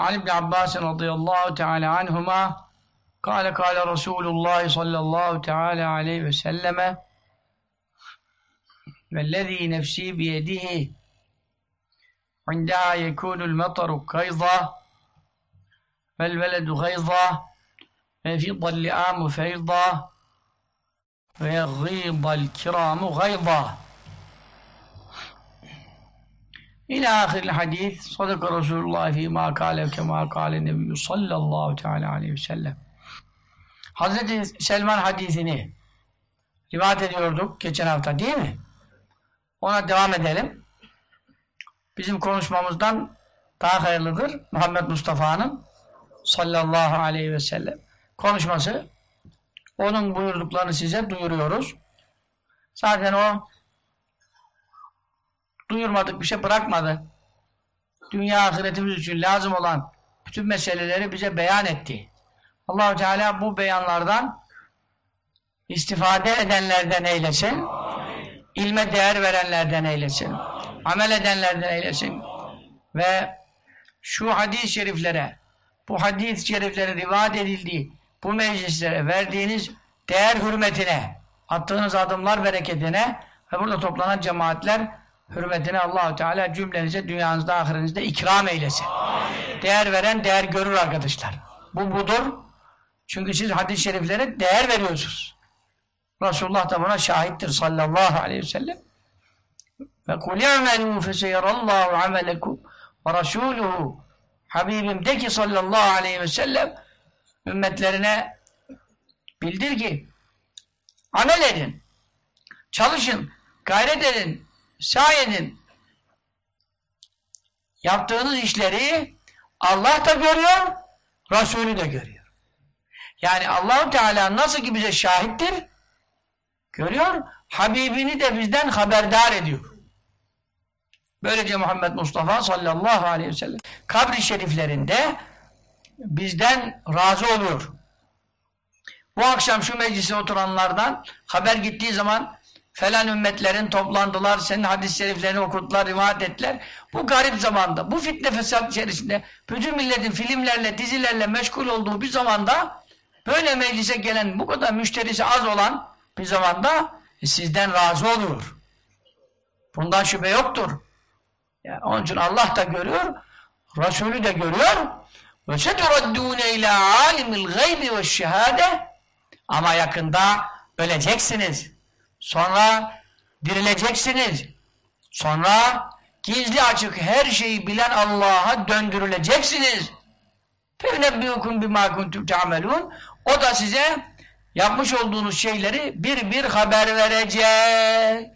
عن ابن عباس رضي الله تعالى عنهما قال قال رسول الله صلى الله تعالى عليه وسلم والذي نفسي بيده عندها يكون المطر كيضا فالبلد غيضا فيفيض اللئام فيضا ويغيض الكرام غيضا İlâ ahiril hadis sadaka Resulullah fîmâ kâlev kemâ kâle nebiyyü sallallahu teâlâ aleyhi ve sellem. Hazreti Selman hadisini rivayet ediyorduk geçen hafta değil mi? Ona devam edelim. Bizim konuşmamızdan daha hayırlıdır Muhammed Mustafa'nın sallallahu aleyhi ve sellem konuşması. Onun buyurduklarını size duyuruyoruz. Zaten o duyurmadık bir şey bırakmadı. Dünya ahiretimiz için lazım olan bütün meseleleri bize beyan etti. Allahu Teala bu beyanlardan istifade edenlerden eylesin. ilme değer verenlerden eylesin. Amel edenlerden eylesin. Ve şu hadis-i şeriflere, bu hadis-i şeriflerin rivayet edildiği bu meclislere verdiğiniz değer hürmetine, attığınız adımlar bereketine ve burada toplanan cemaatler hürmetine Allahu Teala cümlenize dünyanızda ahirinizde ikram eylesin. Amin. Değer veren değer görür arkadaşlar. Bu budur. Çünkü siz hadis-i şeriflere değer veriyorsunuz. Resulullah da buna şahittir sallallahu aleyhi ve sellem. Ve kul ya'melû feseyerallâhu amelekum ve rasûluhu Habibim de ki sallallahu aleyhi ve sellem ümmetlerine bildir ki amel edin, çalışın, gayret edin, sahi edin. Yaptığınız işleri Allah da görüyor, Resulü de görüyor. Yani Allahu Teala nasıl ki bize şahittir, görüyor, Habibini de bizden haberdar ediyor. Böylece Muhammed Mustafa sallallahu aleyhi ve sellem kabri şeriflerinde bizden razı oluyor. Bu akşam şu meclise oturanlardan haber gittiği zaman falan ümmetlerin toplandılar, senin hadis-i şeriflerini okuttular, rivayet ettiler. Bu garip zamanda, bu fitne fesat içerisinde bütün milletin filmlerle, dizilerle meşgul olduğu bir zamanda böyle meclise gelen, bu kadar müşterisi az olan bir zamanda e, sizden razı oluyor. Bundan şüphe yoktur. Yani onun için Allah da görüyor, Resulü de görüyor. Ve seturaddûne ilâ âlimil gaybi ve şehâde ama yakında öleceksiniz. Sonra dirileceksiniz. Sonra gizli açık her şeyi bilen Allah'a döndürüleceksiniz. فَاَنَبِّيُكُمْ بِمَا كُنْتُمْ تَعْمَلُونَ O da size yapmış olduğunuz şeyleri bir bir haber verecek.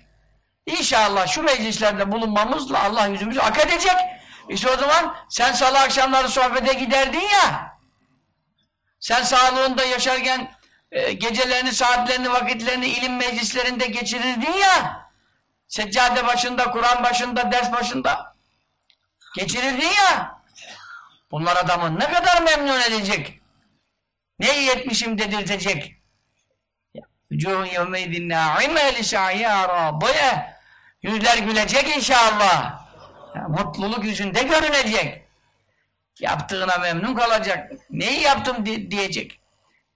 İnşallah şu meclislerde bulunmamızla Allah yüzümüzü hak edecek. İşte o zaman sen salı akşamları sohbete giderdin ya. Sen sağlığında yaşarken e, gecelerini, saatlerini, vakitlerini ilim meclislerinde geçirirdin ya. Seccade başında, Kur'an başında, ders başında geçirirdin ya. Bunlar adamı ne kadar memnun edecek? Ne iyi etmişim dedirtecek? Vücuhun yevmeydin lisâhiyâ râbıye Yüzler gülecek inşallah. Mutluluk yüzünde görünecek. Yaptığına memnun kalacak. Neyi yaptım di diyecek.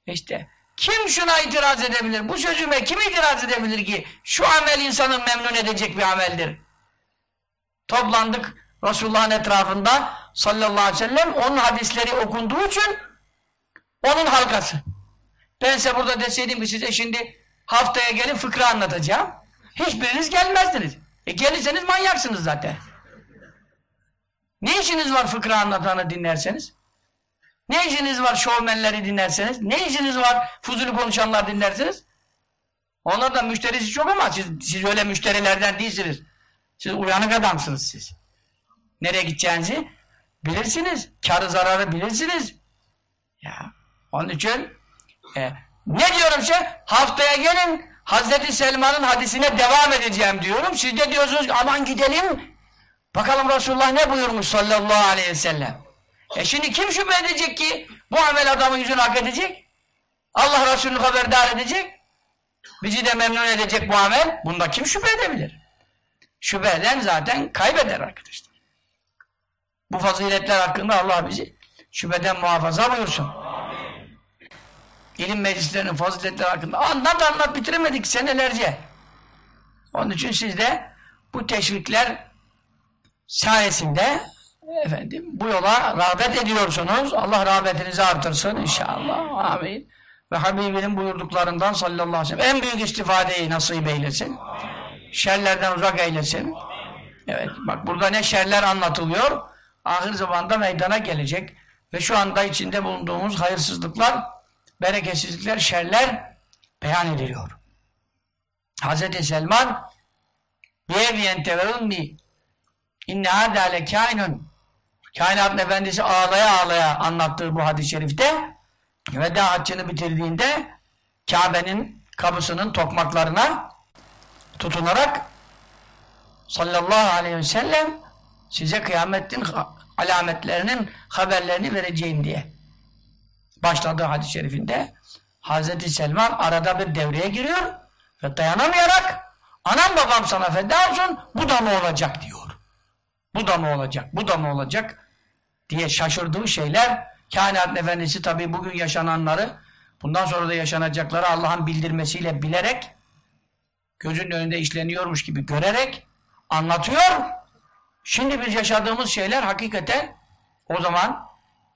İşte kim şuna itiraz edebilir? Bu sözüme kim itiraz edebilir ki? Şu amel insanı memnun edecek bir ameldir. Toplandık Resulullah'ın etrafında sallallahu aleyhi ve sellem onun hadisleri okunduğu için onun halkası. Ben size burada deseydim ki size şimdi haftaya gelin fıkra anlatacağım. Hiçbiriniz gelmezdiniz. E gelirseniz manyaksınız zaten. Ne işiniz var fıkra anlatanı dinlerseniz? Ne işiniz var şovmenleri dinlerseniz? Ne işiniz var fuzuli konuşanlar dinlerseniz? Onlar da müşterisi çok ama siz, siz öyle müşterilerden değilsiniz. Siz uyanık adamsınız siz. Nereye gideceğinizi bilirsiniz. Karı zararı bilirsiniz. Ya onun için e, ne diyorum şey? Haftaya gelin Hazreti Selman'ın hadisine devam edeceğim diyorum. Siz de diyorsunuz aman gidelim. Bakalım Resulullah ne buyurmuş sallallahu aleyhi ve sellem. E şimdi kim şüphe edecek ki bu amel adamın yüzünü hak edecek? Allah Resulü'nü haberdar edecek. Bizi de memnun edecek bu amel. Bunda kim şüphe edebilir? Şüphe eden zaten kaybeder arkadaşlar. Bu faziletler hakkında Allah bizi şüpheden muhafaza buyursun. İlim meclislerinin faziletleri hakkında anlat anlat bitiremedik senelerce. Onun için siz de bu teşvikler sayesinde efendim bu yola rağbet ediyorsunuz. Allah rağbetinizi artırsın inşallah. Amin. Ve Habibinin buyurduklarından sallallahu aleyhi ve sellem en büyük istifadeyi nasip eylesin. Şerlerden uzak eylesin. Evet bak burada ne şerler anlatılıyor. Ahir zamanda meydana gelecek. Ve şu anda içinde bulunduğumuz hayırsızlıklar, bereketsizlikler, şerler beyan ediliyor. Hz. Selman Biyeviyen teverunni inne hâdâ lekâinun Kainatın Efendisi ağlaya ağlaya anlattığı bu hadis-i şerifte veda haccını bitirdiğinde Kabe'nin kapısının tokmaklarına tutunarak sallallahu aleyhi ve sellem size kıyametin alametlerinin haberlerini vereceğim diye başladığı hadis-i şerifinde Hazreti Selman arada bir devreye giriyor ve dayanamayarak anam babam sana feda olsun bu da mı olacak? diyor. Bu da mı olacak, bu da mı olacak diye şaşırdığı şeyler kainatın efendisi tabi bugün yaşananları bundan sonra da yaşanacakları Allah'ın bildirmesiyle bilerek gözünün önünde işleniyormuş gibi görerek anlatıyor. Şimdi biz yaşadığımız şeyler hakikaten o zaman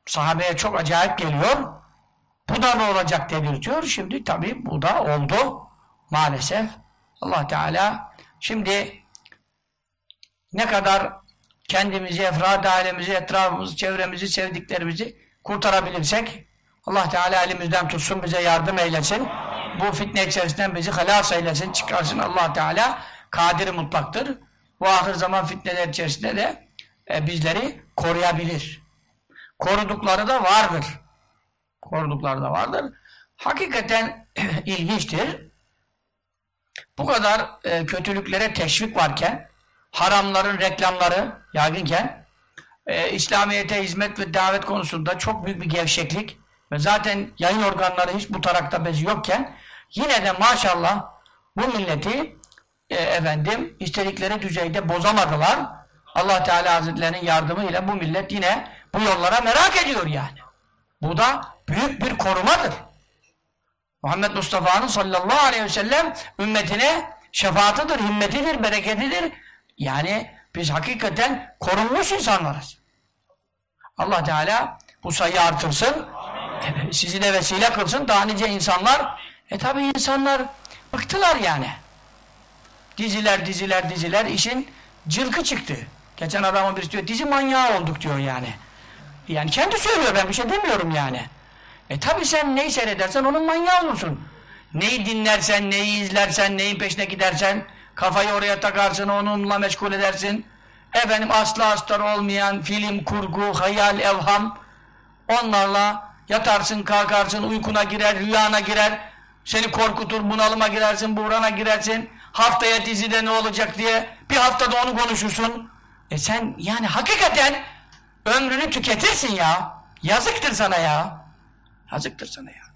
sahabeye çok acayip geliyor. Bu da mı olacak dedirtiyor. Şimdi tabi bu da oldu maalesef. Allah Teala şimdi ne kadar kendimizi, efrad ailemizi, etrafımızı, çevremizi, sevdiklerimizi kurtarabilirsek Allah Teala elimizden tutsun, bize yardım eylesin. Bu fitne içerisinden bizi halas eylesin, çıkarsın Allah Teala. Kadir mutlaktır. Bu ahir zaman fitneler içerisinde de e, bizleri koruyabilir. Korudukları da vardır. Korudukları da vardır. Hakikaten ilginçtir. Bu kadar e, kötülüklere teşvik varken haramların reklamları yaygınken e, İslamiyet'e hizmet ve davet konusunda çok büyük bir gevşeklik ve zaten yayın organları hiç bu tarakta bezi yokken yine de maşallah bu milleti e, efendim istedikleri düzeyde bozamadılar. Allah Teala Hazretlerinin yardımıyla bu millet yine bu yollara merak ediyor yani. Bu da büyük bir korumadır. Muhammed Mustafa'nın sallallahu aleyhi ve sellem ümmetine şefaatidir, himmetidir, bereketidir. Yani biz hakikaten korunmuş insanlarız. Allah Teala bu sayıyı artırsın. Sizi de vesile kılsın. Daha nice insanlar. E tabi insanlar bıktılar yani. Diziler, diziler, diziler. işin cılkı çıktı. Geçen adamın birisi diyor, dizi manyağı olduk diyor yani. Yani kendi söylüyor, ben bir şey demiyorum yani. E tabi sen neyi seyredersen onun manyağı olursun. Neyi dinlersen, neyi izlersen, neyin peşine gidersen, kafayı oraya takarsın, onunla meşgul edersin. Efendim asla astar olmayan film, kurgu, hayal, evham, onlarla yatarsın, kalkarsın, uykuna girer, rüyana girer, seni korkutur, bunalıma girersin, buhrana girersin, haftaya dizide ne olacak diye bir haftada onu konuşursun. E sen yani hakikaten ömrünü tüketirsin ya. Yazıktır sana ya. Yazıktır sana ya.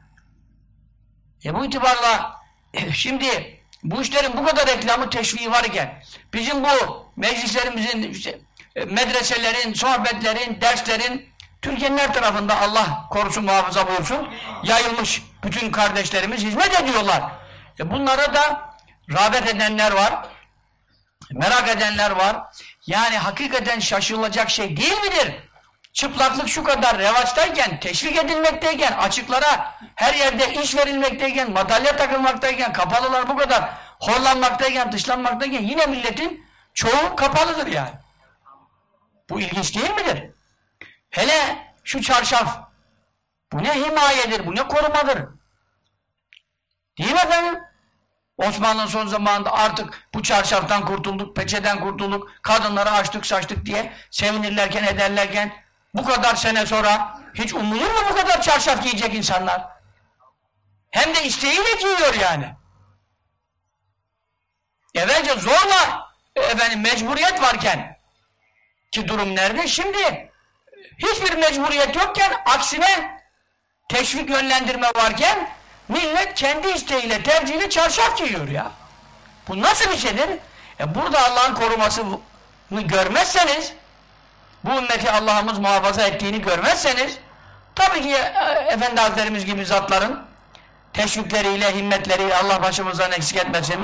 E bu itibarla e, şimdi bu işlerin bu kadar reklamı teşviği varken bizim bu meclislerimizin işte, e, medreselerin, sohbetlerin, derslerin Türkiye'nin her tarafında Allah korusun muhafaza buyursun yayılmış bütün kardeşlerimiz hizmet ediyorlar. E bunlara da rağbet edenler var. Merak edenler var. Yani hakikaten şaşılacak şey değil midir? Çıplaklık şu kadar revaçtayken, teşvik edilmekteyken, açıklara her yerde iş verilmekteyken, madalya takılmaktayken, kapalılar bu kadar horlanmaktayken, dışlanmaktayken yine milletin çoğu kapalıdır yani. Bu ilginç değil midir? Hele şu çarşaf. Bu ne himayedir, bu ne korumadır. Değil mi efendim? Osmanlı'nın son zamanında artık bu çarşaftan kurtulduk, peçeden kurtulduk, kadınları açtık saçtık diye sevinirlerken ederlerken Bu kadar sene sonra hiç umulur mu bu kadar çarşaf giyecek insanlar? Hem de isteğiyle giyiyor yani. Evvelce zorla efendim mecburiyet varken ki durum nerede? Şimdi hiçbir mecburiyet yokken aksine teşvik yönlendirme varken millet kendi isteğiyle tercihiyle çarşaf giyiyor ya. Bu nasıl bir şeydir? E burada Allah'ın korumasını görmezseniz bu ümmeti Allah'ımız muhafaza ettiğini görmezseniz tabii ki e, Efendi Hazretlerimiz gibi zatların teşvikleriyle, himmetleri Allah başımızdan eksik etmesin.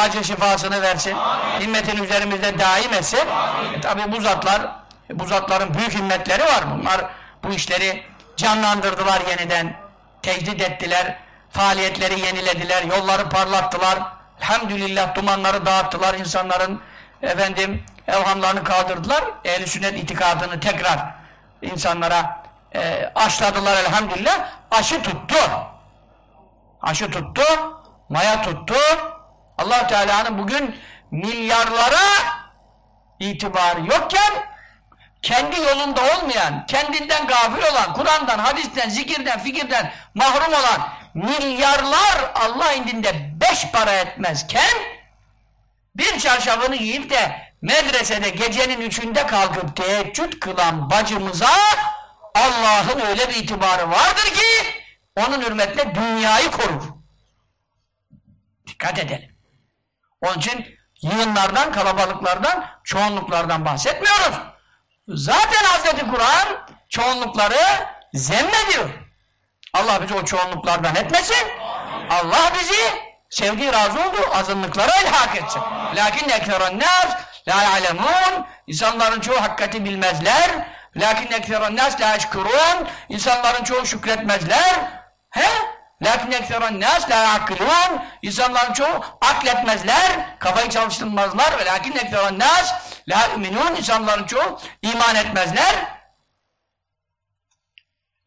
Acil şifasını versin. Himmetin üzerimizde daim etsin. E, tabii bu zatlar, bu zatların büyük himmetleri var. Bunlar bu işleri canlandırdılar yeniden. Tecdit ettiler. Faaliyetleri yenilediler. Yolları parlattılar. Elhamdülillah dumanları dağıttılar. insanların efendim evhamlarını kaldırdılar. Ehl-i sünnet itikadını tekrar insanlara e, aşladılar elhamdülillah. Aşı tuttu. Aşı tuttu. Maya tuttu. allah Teala'nın bugün milyarlara itibarı yokken kendi yolunda olmayan, kendinden gafil olan, Kur'an'dan, hadisten, zikirden, fikirden mahrum olan milyarlar Allah indinde beş para etmezken bir çarşafını giyip de medresede gecenin üçünde kalkıp teheccüd kılan bacımıza Allah'ın öyle bir itibarı vardır ki onun hürmetine dünyayı korur. Dikkat edelim. Onun için yığınlardan, kalabalıklardan, çoğunluklardan bahsetmiyoruz. Zaten Hazreti Kur'an çoğunlukları zemmediyor. Allah bizi o çoğunluklardan etmesin. Allah bizi sevdiği razı olduğu azınlıklara ilhak etsin. Lakin ekferen nas la ya'lemun insanların çoğu hakikati bilmezler. Lakin ekferen nas la eşkurun insanların çoğu şükretmezler. He? Lakin ekferen nas la ya'kilun insanların çoğu akletmezler, kafayı çalıştırmazlar ve lakin ekferen nas la yu'minun insanların çoğu iman etmezler.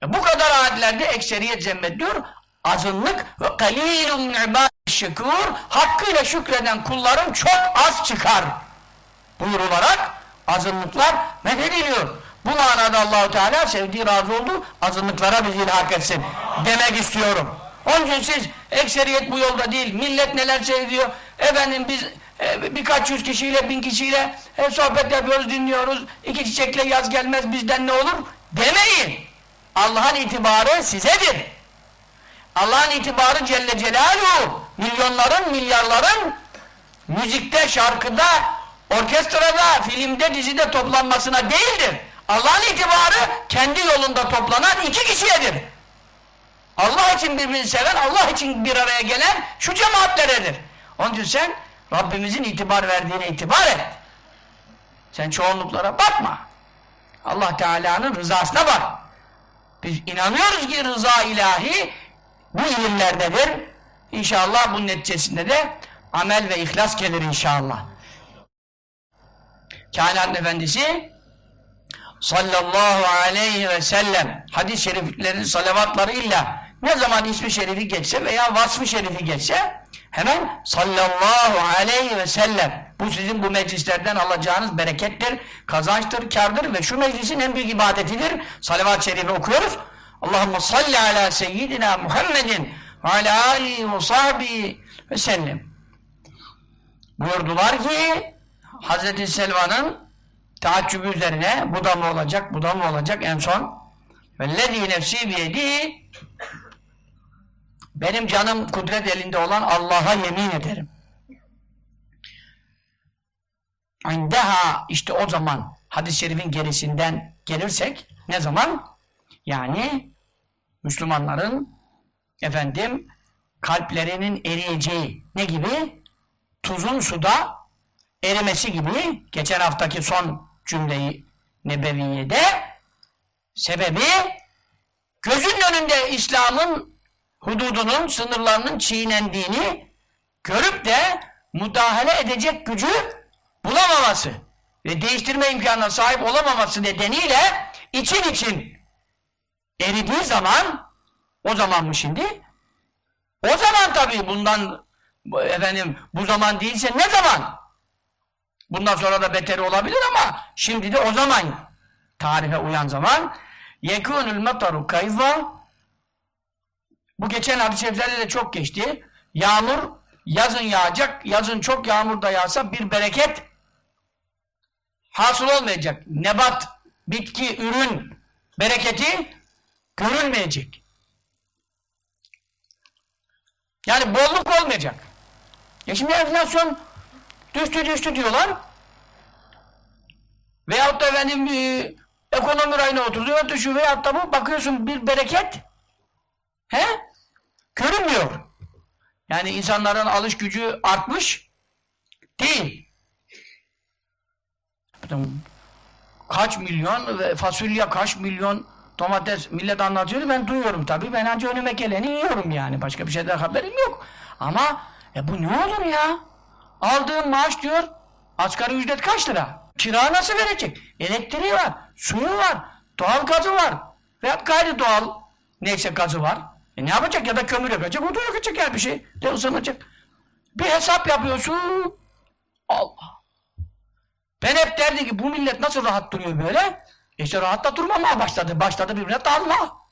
E bu kadar ayetlerde ekseriyet zemmediyor. Azınlık ve kalilun min şükür hakkıyla şükreden kullarım çok az çıkar buyurularak azınlıklar methediliyor. Bu manada Allahu Teala sevdiği razı oldu azınlıklara bizi ilhak etsin demek istiyorum. Onun için siz ekseriyet bu yolda değil millet neler seviyor efendim biz e, birkaç yüz kişiyle bin kişiyle e, sohbet yapıyoruz dinliyoruz iki çiçekle yaz gelmez bizden ne olur demeyin. Allah'ın itibarı sizedir. Allah'ın itibarı Celle Celaluhu milyonların, milyarların müzikte, şarkıda, orkestrada, filmde, dizide toplanmasına değildir. Allah'ın itibarı kendi yolunda toplanan iki kişiyedir. Allah için birbirini seven, Allah için bir araya gelen şu cemaatleredir. Onun için sen Rabbimizin itibar verdiğine itibar et. Sen çoğunluklara bakma. Allah Teala'nın rızasına bak. Biz inanıyoruz ki rıza ilahi bu ilimlerdedir. İnşallah bunun neticesinde de amel ve ihlas gelir inşallah. Kainat Efendisi sallallahu aleyhi ve sellem hadis-i şeriflerin salavatlarıyla ne zaman ismi şerifi geçse veya vasfı şerifi geçse hemen sallallahu aleyhi ve sellem bu sizin bu meclislerden alacağınız berekettir, kazançtır, kardır ve şu meclisin en büyük ibadetidir. Salavat-ı şerifi okuyoruz. Allahümme salli ala seyyidina Muhammedin ve ala alihi ve sahbihi ve sellem. Buyurdular ki Hazreti Selvan'ın taaccübü üzerine bu da mı olacak, bu da mı olacak en son vellezî nefsî biyedî benim canım kudret elinde olan Allah'a yemin ederim. İndeha işte o zaman hadis-i şerifin gerisinden gelirsek ne zaman? Yani Müslümanların efendim kalplerinin eriyeceği ne gibi? Tuzun suda erimesi gibi geçen haftaki son cümleyi nebeviyede sebebi gözün önünde İslam'ın hududunun, sınırlarının çiğnendiğini görüp de müdahale edecek gücü bulamaması ve değiştirme imkanına sahip olamaması nedeniyle için için eridiği zaman o zaman mı şimdi? O zaman tabii bundan efendim bu zaman değilse ne zaman? Bundan sonra da beteri olabilir ama şimdi de o zaman tarife uyan zaman yekunul mataru kayza bu geçen hadis-i de çok geçti. Yağmur yazın yağacak. Yazın çok yağmur da yağsa bir bereket hasıl olmayacak. Nebat, bitki, ürün bereketi görülmeyecek. Yani bolluk olmayacak. E şimdi enflasyon düştü düştü diyorlar. Veyahut da efendim e, ekonomi rayına oturuyor düşüyor veyahut da bu bakıyorsun bir bereket he? Görünmüyor. Yani insanların alış gücü artmış değil. Kaç milyon fasulye kaç milyon domates millet anlatıyor ben duyuyorum tabii ben ancak önüme geleni yiyorum yani başka bir şeyden haberim yok ama e bu ne olur ya aldığın maaş diyor asgari ücret kaç lira? Kira nasıl verecek? Elektriği var suyu var doğal gazı var. Veya gayri doğal neyse gazı var. E ne yapacak? Ya da kömür yakacak o da yakacak yani bir şey. De ısınacak bir hesap yapıyorsun. Allah. Ben hep derdi ki bu millet nasıl rahat duruyor böyle? E işte rahatta durmamaya başladı. Başladı birbirine dalma.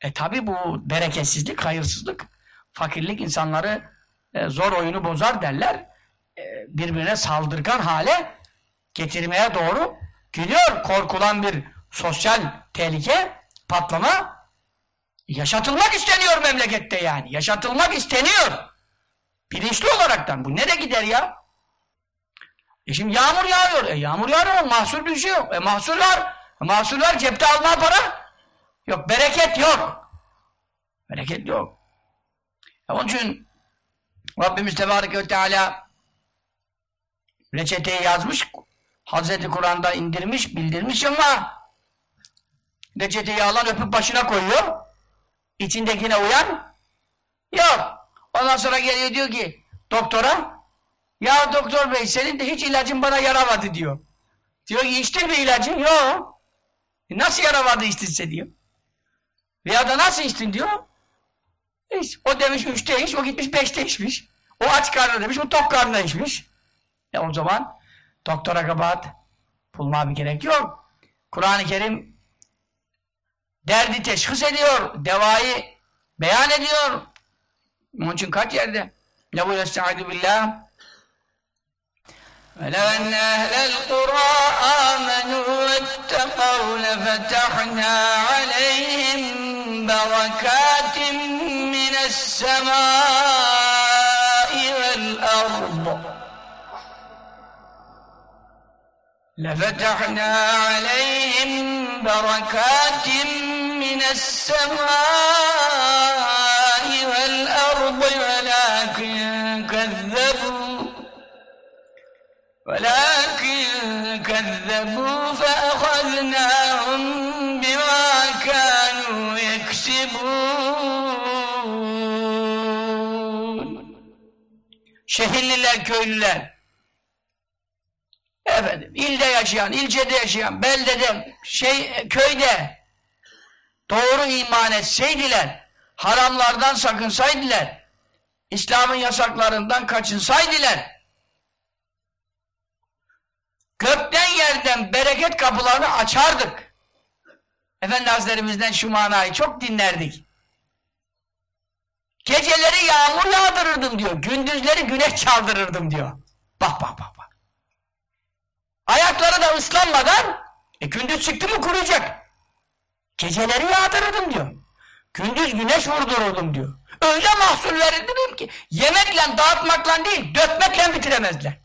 E tabi bu bereketsizlik, hayırsızlık, fakirlik insanları e, zor oyunu bozar derler. E, birbirine saldırgan hale getirmeye doğru gidiyor. Korkulan bir sosyal tehlike, patlama yaşatılmak isteniyor memlekette yani. Yaşatılmak isteniyor. Bilinçli olaraktan. Bu nereye gider ya? E şimdi yağmur yağıyor. E yağmur yağıyor ama mahsul bir şey yok. E mahsul var. E mahsul var cepte alma para. Yok bereket yok. Bereket yok. E onun için Rabbimiz Tebareke ve Teala reçeteyi yazmış. Hazreti Kur'an'da indirmiş, bildirmiş ama reçeteyi alan öpüp başına koyuyor. İçindekine uyan yok. Ondan sonra geliyor diyor ki doktora ya doktor bey senin de hiç ilacın bana yaramadı diyor. Diyor ki içtin mi ilacın? Yok. E nasıl yaramadı içtinse diyor. Veya da nasıl içtin diyor. İç. O demiş üçte iç, o gitmiş beşte içmiş. O aç karnına demiş, o tok karnına içmiş. E o zaman doktora kabahat bulma bir gerek yok. Kur'an-ı Kerim derdi teşhis ediyor, devayı beyan ediyor. Onun için kaç yerde? Levu yestaidu billah ولو أن أهل القرى آمنوا واتقوا لفتحنا عليهم بركات من السماء والأرض لفتحنا عليهم بركات من السماء والأرض ولكن كذبوا ولكن كذبوا فأخذناهم Şehirliler, köylüler efendim, ilde yaşayan, ilçede yaşayan, beldede, şey, köyde doğru iman etseydiler, haramlardan sakınsaydılar, İslam'ın yasaklarından kaçınsaydılar, gökten yerden bereket kapılarını açardık. Efendi Hazretlerimizden şu manayı çok dinlerdik. Geceleri yağmur yağdırırdım diyor. Gündüzleri güneş çaldırırdım diyor. Bak bak bak bak. Ayakları da ıslanmadan e gündüz çıktı mı kuruyacak. Geceleri yağdırırdım diyor. Gündüz güneş vurdururdum diyor. Öyle mahsul verirdim ki yemekle dağıtmakla değil dökmekle bitiremezler.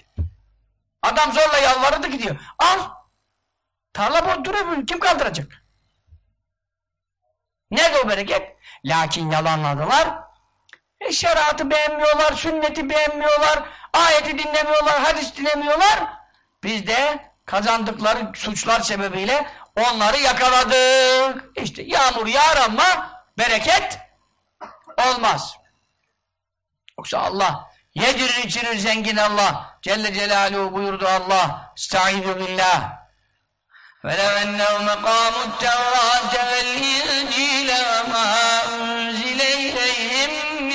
Adam zorla yalvarırdı gidiyor. Al. Tarla boş duruyor. Kim kaldıracak? Nerede o bereket? Lakin yalanladılar. E şeriatı beğenmiyorlar, sünneti beğenmiyorlar, ayeti dinlemiyorlar, hadis dinlemiyorlar. Biz de kazandıkları suçlar sebebiyle onları yakaladık. İşte yağmur yağar ama bereket olmaz. Yoksa Allah yedirir içirir zengin Allah. Celle Celaluhu buyurdu Allah. Estaizu billah. وَلَوْ أَنَّهُمْ مَقَامُوا التَّوْرَاةَ وَالْإِنْجِيلَ وَمَا أُنْزِلَ إِلَيْهِمْ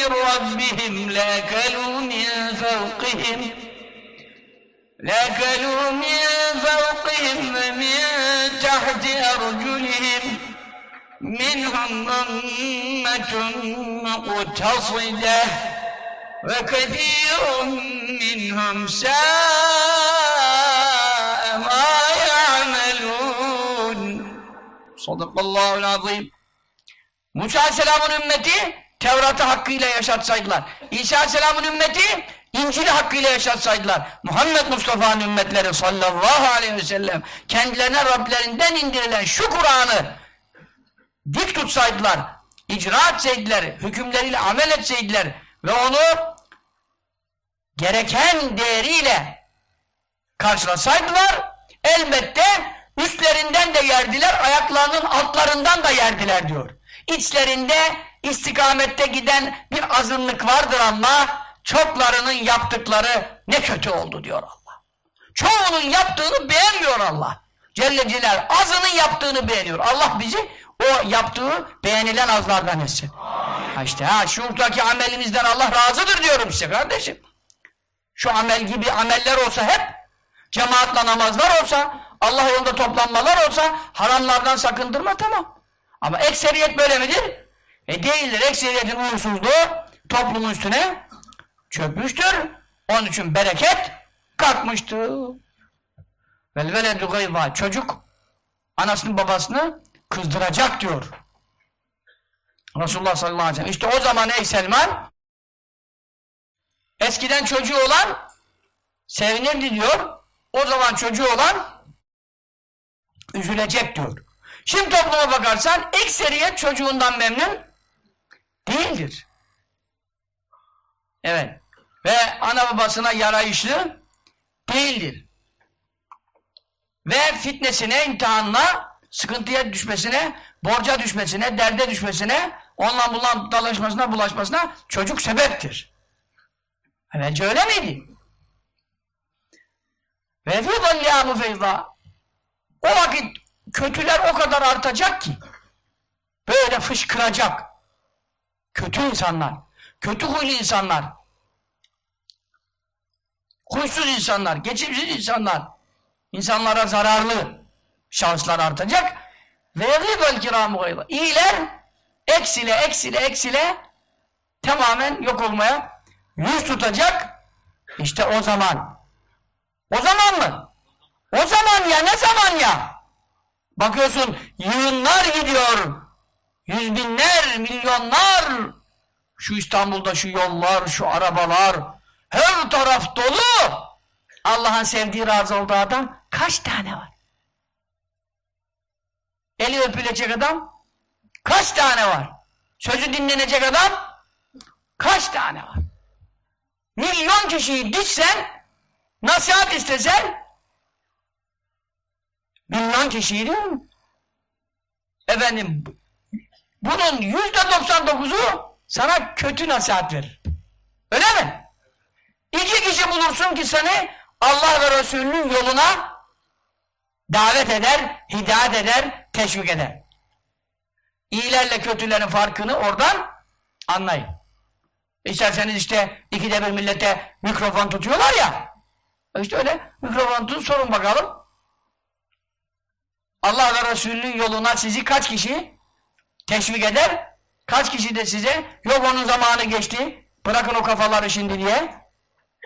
مِنْ رَبِّهِمْ لَأَكَلُوا مِنْ فَوْقِهِمْ. لَأَكَلُوا مِنْ فَوْقِهِمْ وَمِنْ تحت أرجلهم. منهم أمة مقتصدة وكثير منهم ساء ما يعملون. صدق الله العظيم. Musa Aleyhisselam'ın ümmeti Tevrat'ı hakkıyla yaşatsaydılar. İsa Aleyhisselam'ın ümmeti İncil'i hakkıyla yaşatsaydılar. Muhammed Mustafa'nın ümmetleri sallallahu aleyhi ve sellem kendilerine Rablerinden indirilen şu Kur'an'ı dik tutsaydılar, icra etseydiler, hükümleriyle amel etseydiler ve onu gereken değeriyle karşılasaydılar elbette üstlerinden de yerdiler, ayaklarının altlarından da yerdiler diyor. İçlerinde istikamette giden bir azınlık vardır ama çoklarının yaptıkları ne kötü oldu diyor Allah. Çoğunun yaptığını beğenmiyor Allah. Celle Celal azının yaptığını beğeniyor. Allah bizi o yaptığı beğenilen azlardan etsin. Ha işte ha şuradaki amelimizden Allah razıdır diyorum size kardeşim. Şu amel gibi ameller olsa hep cemaatle namazlar olsa Allah yolunda toplanmalar olsa haramlardan sakındırma tamam. Ama ekseriyet böyle midir? E değildir. Ekseriyetin uğursuzluğu toplumun üstüne çökmüştür. Onun için bereket kalkmıştır. Vel veledu gayba. Çocuk anasını babasını kızdıracak diyor. Resulullah sallallahu aleyhi ve sellem. İşte o zaman ey Selman eskiden çocuğu olan sevinirdi diyor. O zaman çocuğu olan üzülecek diyor. Şimdi topluma bakarsan ekseriyet çocuğundan memnun değildir. Evet. Ve ana babasına yarayışlı değildir. Ve fitnesine, imtihanına, sıkıntıya düşmesine, borca düşmesine, derde düşmesine, onunla bununla dalaşmasına, bulaşmasına çocuk sebeptir. Evvelce öyle miydi? Ve fidallâhu feyzâ. O vakit kötüler o kadar artacak ki böyle fışkıracak. Kötü insanlar, kötü huylu insanlar, huysuz insanlar, geçimsiz insanlar, insanlara zararlı şanslar artacak. Ve yagîbel kirâmu gayba. İyiler eksile, eksile, eksile tamamen yok olmaya yüz tutacak. İşte o zaman. O zaman mı? O zaman ya, ne zaman ya? Bakıyorsun yığınlar gidiyor. Yüz binler, milyonlar. Şu İstanbul'da şu yollar, şu arabalar. Her taraf dolu. Allah'ın sevdiği razı olduğu adam kaç tane var? Eli öpülecek adam kaç tane var? Sözü dinlenecek adam kaç tane var? Milyon kişiyi düşsen, nasihat istesen milyon kişiyi değil mi? Efendim bunun yüzde doksan dokuzu sana kötü nasihat verir. Öyle mi? İki kişi bulursun ki seni Allah ve Resulünün yoluna davet eder, hidayet eder, teşvik eder. İyilerle kötülerin farkını oradan anlayın. İsterseniz işte ikide bir millete mikrofon tutuyorlar ya. İşte öyle mikrofon tutun sorun bakalım. Allah ve Resulünün yoluna sizi kaç kişi teşvik eder? Kaç kişi de size yok onun zamanı geçti bırakın o kafaları şimdi diye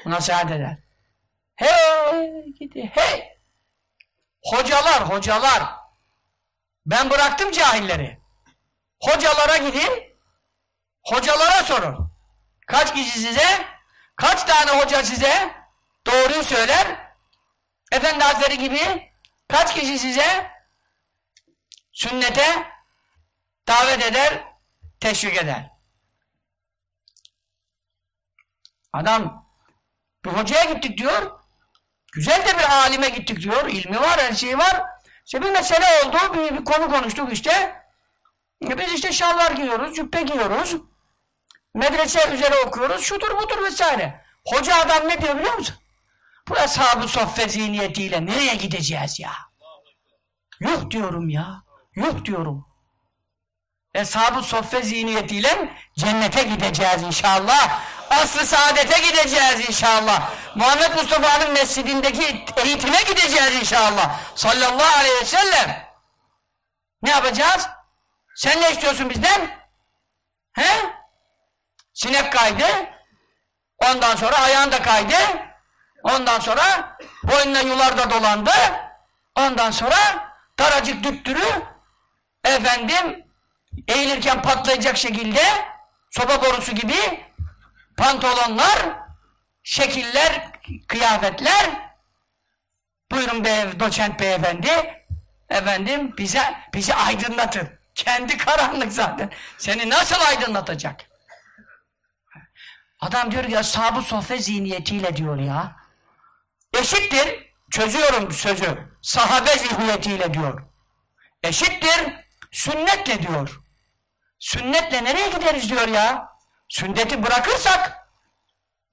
nasihat eder. Hey gidi hey hocalar hocalar ben bıraktım cahilleri hocalara gidin hocalara sorun kaç kişi size kaç tane hoca size doğruyu söyler efendi hazretleri gibi kaç kişi size sünnete davet eder, teşvik eder. Adam bir hocaya gittik diyor. Güzel de bir alime gittik diyor. İlmi var, her şeyi var. İşte bir mesele oldu, bir, bir konu konuştuk işte. E biz işte şalvar giyiyoruz, cübbe giyiyoruz. Medrese üzere okuyoruz, şudur budur vesaire. Hoca adam ne diyor biliyor musun? Bu eshab-ı soffe zihniyetiyle nereye gideceğiz ya? Yok diyorum ya. Yok diyorum. Eshab-ı soffe zihniyetiyle cennete gideceğiz inşallah. Aslı saadete gideceğiz inşallah. Muhammed Mustafa'nın mescidindeki eğitime gideceğiz inşallah. Sallallahu aleyhi ve sellem. Ne yapacağız? Sen ne istiyorsun bizden? He? Sinek kaydı. Ondan sonra ayağın da kaydı. Ondan sonra boynuna yular dolandı. Ondan sonra daracık düttürü efendim eğilirken patlayacak şekilde soba borusu gibi pantolonlar, şekiller, kıyafetler buyurun be, doçent beyefendi efendim bize bizi aydınlatın. Kendi karanlık zaten. Seni nasıl aydınlatacak? Adam diyor ya sahabu sofre zihniyetiyle diyor ya. Eşittir, çözüyorum sözü, sahabe zihniyetiyle diyor. Eşittir, sünnetle diyor. Sünnetle nereye gideriz diyor ya. Sünneti bırakırsak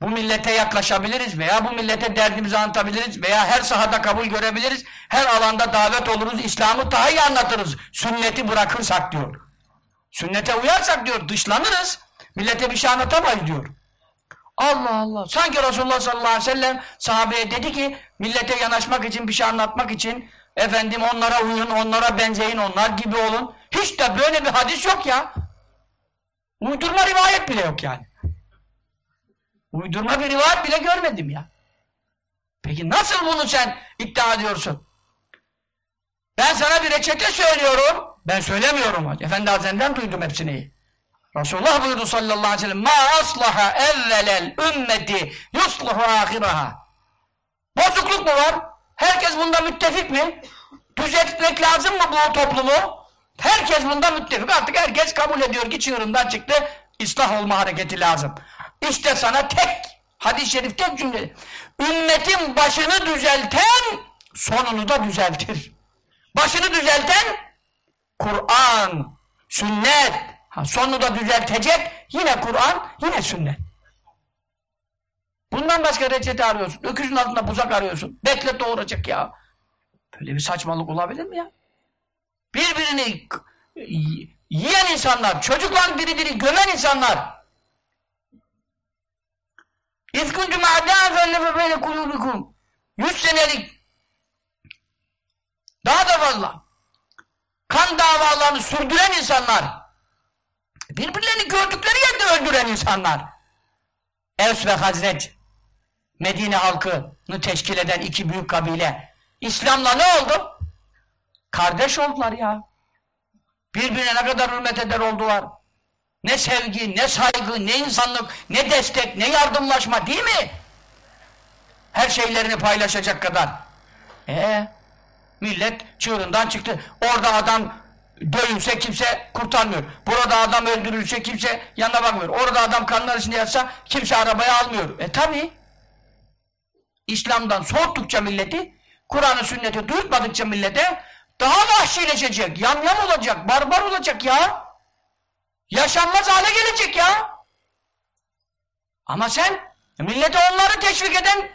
bu millete yaklaşabiliriz veya bu millete derdimizi anlatabiliriz veya her sahada kabul görebiliriz. Her alanda davet oluruz, İslam'ı daha iyi anlatırız. Sünneti bırakırsak diyor. Sünnete uyarsak diyor dışlanırız. Millete bir şey anlatamayız diyor. Allah Allah. Sanki Resulullah sallallahu aleyhi ve sellem sahabeye dedi ki millete yanaşmak için bir şey anlatmak için efendim onlara uyun, onlara benzeyin, onlar gibi olun. Hiç de böyle bir hadis yok ya. Uydurma rivayet bile yok yani. Uydurma bir rivayet bile görmedim ya. Peki nasıl bunu sen iddia ediyorsun? Ben sana bir reçete söylüyorum. Ben söylemiyorum. Efendi Hazretlerinden duydum hepsini. Resulullah buyurdu sallallahu aleyhi ve sellem ma aslaha evvelel ümmeti yusluhu ahiraha bozukluk mu var? herkes bunda müttefik mi? düzeltmek lazım mı bu toplumu? Herkes bunda müttefik artık herkes kabul ediyor ki çığırından çıktı ıslah olma hareketi lazım işte sana tek hadis-i şerif tek cümle ümmetin başını düzelten sonunu da düzeltir başını düzelten Kur'an, sünnet Ha, sonunu da düzeltecek yine Kur'an, yine sünnet. Bundan başka reçete arıyorsun. Öküzün altında buzak arıyorsun. Bekle doğuracak ya. Böyle bir saçmalık olabilir mi ya? Birbirini yiyen insanlar, çocuklar biri gömen insanlar. İzkuntum a'dâ fellefe beyne kulûbikum. Yüz senelik daha da fazla kan davalarını sürdüren insanlar Birbirlerini gördükleri yerde öldüren insanlar. Evs ve Hazret Medine halkını teşkil eden iki büyük kabile. İslam'la ne oldu? Kardeş oldular ya. Birbirine ne kadar hürmet eder oldular. Ne sevgi, ne saygı, ne insanlık, ne destek, ne yardımlaşma değil mi? Her şeylerini paylaşacak kadar. Ee, millet çığırından çıktı. Orada adam dövülse kimse kurtarmıyor. Burada adam öldürülse kimse yanına bakmıyor. Orada adam kanlar içinde yatsa kimse arabaya almıyor. E tabi. İslam'dan soğuttukça milleti, Kur'an'ı sünneti duyurtmadıkça millete daha vahşileşecek, yamyam olacak, barbar olacak ya. Yaşanmaz hale gelecek ya. Ama sen millete onları teşvik eden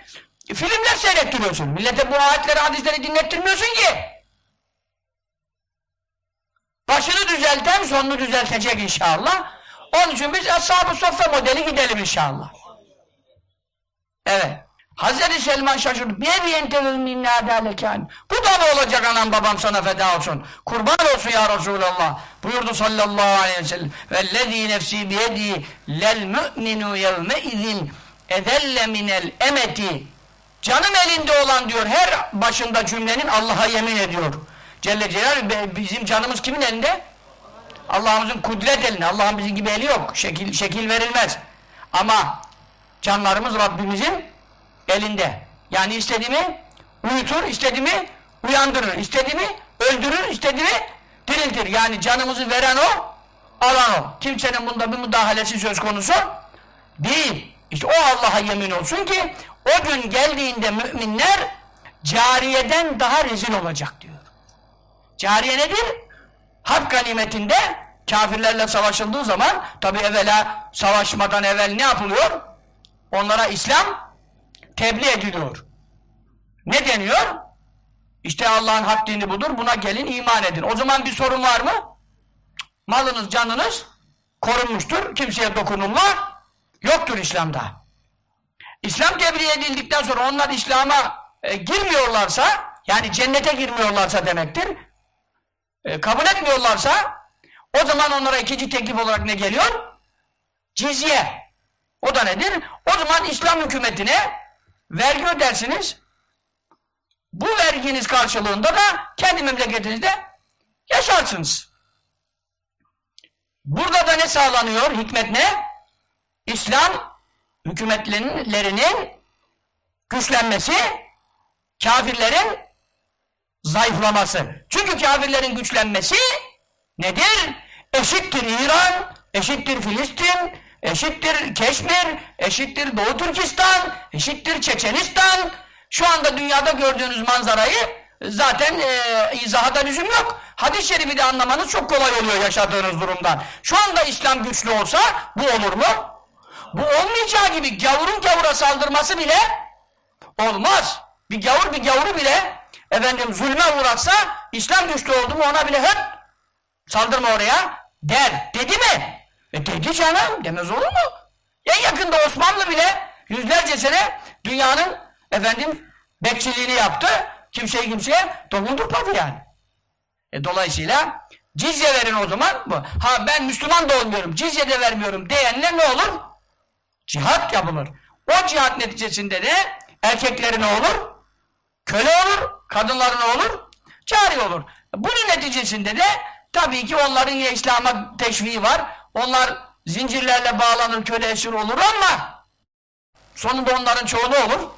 filmler seyrettiriyorsun. Millete bu ayetleri, hadisleri dinlettirmiyorsun ki. Başını düzelten sonunu düzeltecek inşallah. Onun için biz Ashab-ı Sofya modeli gidelim inşallah. Evet. Hazreti Selman şaşırdı. Bir entevül minne adalekâni. Bu da mı olacak anam babam sana feda olsun? Kurban olsun ya Resulallah. Buyurdu sallallahu aleyhi ve sellem. Vellezî nefsî biyedî lel mü'minu yevme izin edelle minel emeti. Canım elinde olan diyor her başında cümlenin Allah'a yemin ediyor. Celle Celaluhu bizim canımız kimin elinde? Allah'ımızın kudret elinde. Allah'ın bizim gibi eli yok. Şekil, şekil verilmez. Ama canlarımız Rabbimizin elinde. Yani istediğimi uyutur, istediğimi uyandırır, istediğimi öldürür, istediğimi diriltir. Yani canımızı veren o, alan o. Kimsenin bunda bir müdahalesi söz konusu değil. İşte o Allah'a yemin olsun ki o gün geldiğinde müminler cariyeden daha rezil olacak diyor. Cariye nedir? Harp ganimetinde kafirlerle savaşıldığı zaman tabi evvela savaşmadan evvel ne yapılıyor? Onlara İslam tebliğ ediliyor. Ne deniyor? İşte Allah'ın hak dini budur. Buna gelin iman edin. O zaman bir sorun var mı? Malınız, canınız korunmuştur. Kimseye dokunulma yoktur İslam'da. İslam tebliğ edildikten sonra onlar İslam'a e, girmiyorlarsa yani cennete girmiyorlarsa demektir. e, kabul etmiyorlarsa o zaman onlara ikinci teklif olarak ne geliyor? Cizye. O da nedir? O zaman İslam hükümetine vergi ödersiniz. Bu verginiz karşılığında da kendi memleketinizde yaşarsınız. Burada da ne sağlanıyor? Hikmet ne? İslam hükümetlerinin güçlenmesi, kafirlerin zayıflaması. Çünkü kafirlerin güçlenmesi nedir? Eşittir İran, eşittir Filistin, eşittir Keşmir, eşittir Doğu Türkistan, eşittir Çeçenistan. Şu anda dünyada gördüğünüz manzarayı zaten e, izaha lüzum yok. Hadis-i şerifi de anlamanız çok kolay oluyor yaşadığınız durumdan. Şu anda İslam güçlü olsa bu olur mu? Bu olmayacağı gibi gavurun gavura saldırması bile olmaz. Bir gavur bir gavuru bile efendim zulme uğratsa İslam güçlü oldu mu ona bile hep saldırma oraya der. Dedi mi? E dedi canım. Demez olur mu? En yakında Osmanlı bile yüzlerce sene dünyanın efendim bekçiliğini yaptı. Kimseyi kimseye dokundurmadı yani. E dolayısıyla cizye verin o zaman. Bu. Ha ben Müslüman da olmuyorum, cizye de vermiyorum diyenler ne olur? Cihat yapılır. O cihat neticesinde de erkekleri ne olur? Köle olur, kadınları ne olur? Cari olur. Bunun neticesinde de tabii ki onların ya İslam'a teşviği var. Onlar zincirlerle bağlanır, köle esir olur ama sonunda onların çoğu ne olur?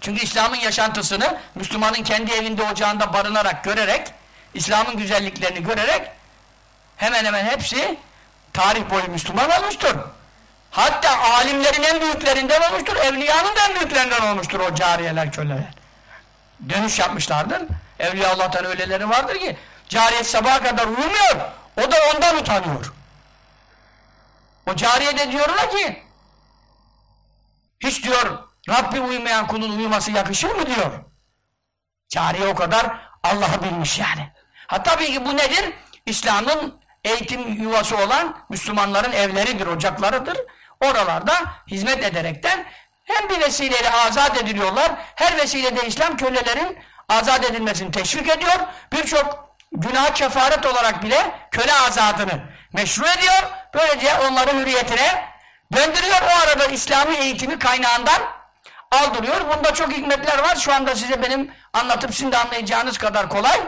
Çünkü İslam'ın yaşantısını Müslümanın kendi evinde ocağında barınarak görerek İslam'ın güzelliklerini görerek hemen hemen hepsi tarih boyu Müslüman olmuştur. Hatta alimlerin en büyüklerinden olmuştur. Evliyanın en büyüklerinden olmuştur o cariyeler, köleler. Dönüş yapmışlardır. Evliya Allah'tan öyleleri vardır ki cariye sabaha kadar uyumuyor. O da ondan utanıyor. O cariye de diyorlar ki hiç diyor Rabbi uyumayan kulun uyuması yakışır mı diyor. Cariye o kadar Allah'ı bilmiş yani. Ha tabii ki bu nedir? İslam'ın eğitim yuvası olan Müslümanların evleridir, ocaklarıdır. Oralarda hizmet ederekten hem bir vesileyle azat ediliyorlar, her vesilede İslam kölelerin azat edilmesini teşvik ediyor. Birçok günah kefaret olarak bile köle azadını meşru ediyor. Böylece onları hürriyetine döndürüyor. O arada İslami eğitimi kaynağından aldırıyor. Bunda çok hikmetler var. Şu anda size benim anlatıp de anlayacağınız kadar kolay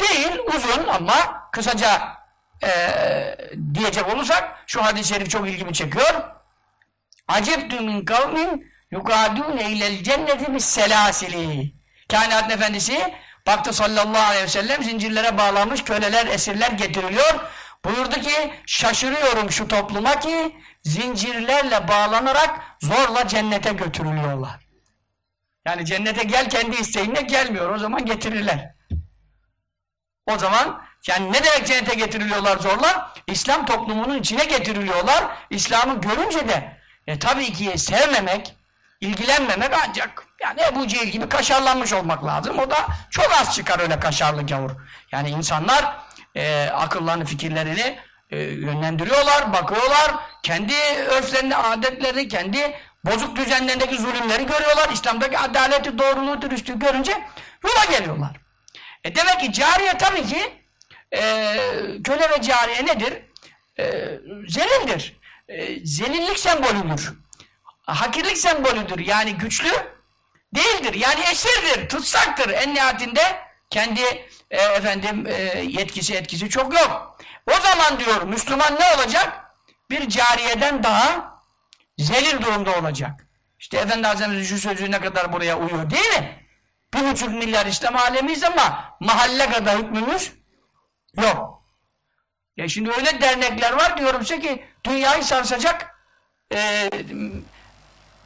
değil. Uzun ama kısaca ee, diyecek olursak şu hadis-i şerif çok ilgimi çekiyor. Acibtü min kavmin yukadûne ilel cenneti bis selasili. Kainatın efendisi baktı sallallahu aleyhi ve sellem zincirlere bağlanmış köleler, esirler getiriliyor. Buyurdu ki şaşırıyorum şu topluma ki zincirlerle bağlanarak zorla cennete götürülüyorlar. Yani cennete gel kendi isteğinle gelmiyor. O zaman getirirler. O zaman yani ne demek cennete getiriliyorlar zorla? İslam toplumunun içine getiriliyorlar. İslam'ı görünce de e, tabii ki sevmemek, ilgilenmemek ancak yani Ebu Cehil gibi kaşarlanmış olmak lazım. O da çok az çıkar öyle kaşarlı gavur. Yani insanlar e, akıllarını, fikirlerini e, yönlendiriyorlar, bakıyorlar. Kendi örflerini, adetlerini, kendi bozuk düzenlerindeki zulümleri görüyorlar. İslam'daki adaleti, doğruluğu, dürüstlüğü görünce yola geliyorlar. E demek ki cariye tabii ki e, köle ve cariye nedir? E, zelildir. E, zelillik sembolüdür. Hakirlik sembolüdür. Yani güçlü değildir. Yani esirdir, tutsaktır. En nihayetinde kendi e, efendim e, yetkisi etkisi çok yok. O zaman diyor Müslüman ne olacak? Bir cariyeden daha zelil durumda olacak. İşte Efendi Hazretimizin şu sözü ne kadar buraya uyuyor değil mi? Bir buçuk milyar İslam alemiyiz ama mahalle kadar hükmümüz yok. Ya şimdi öyle dernekler var diyorum size ki dünyayı sarsacak e,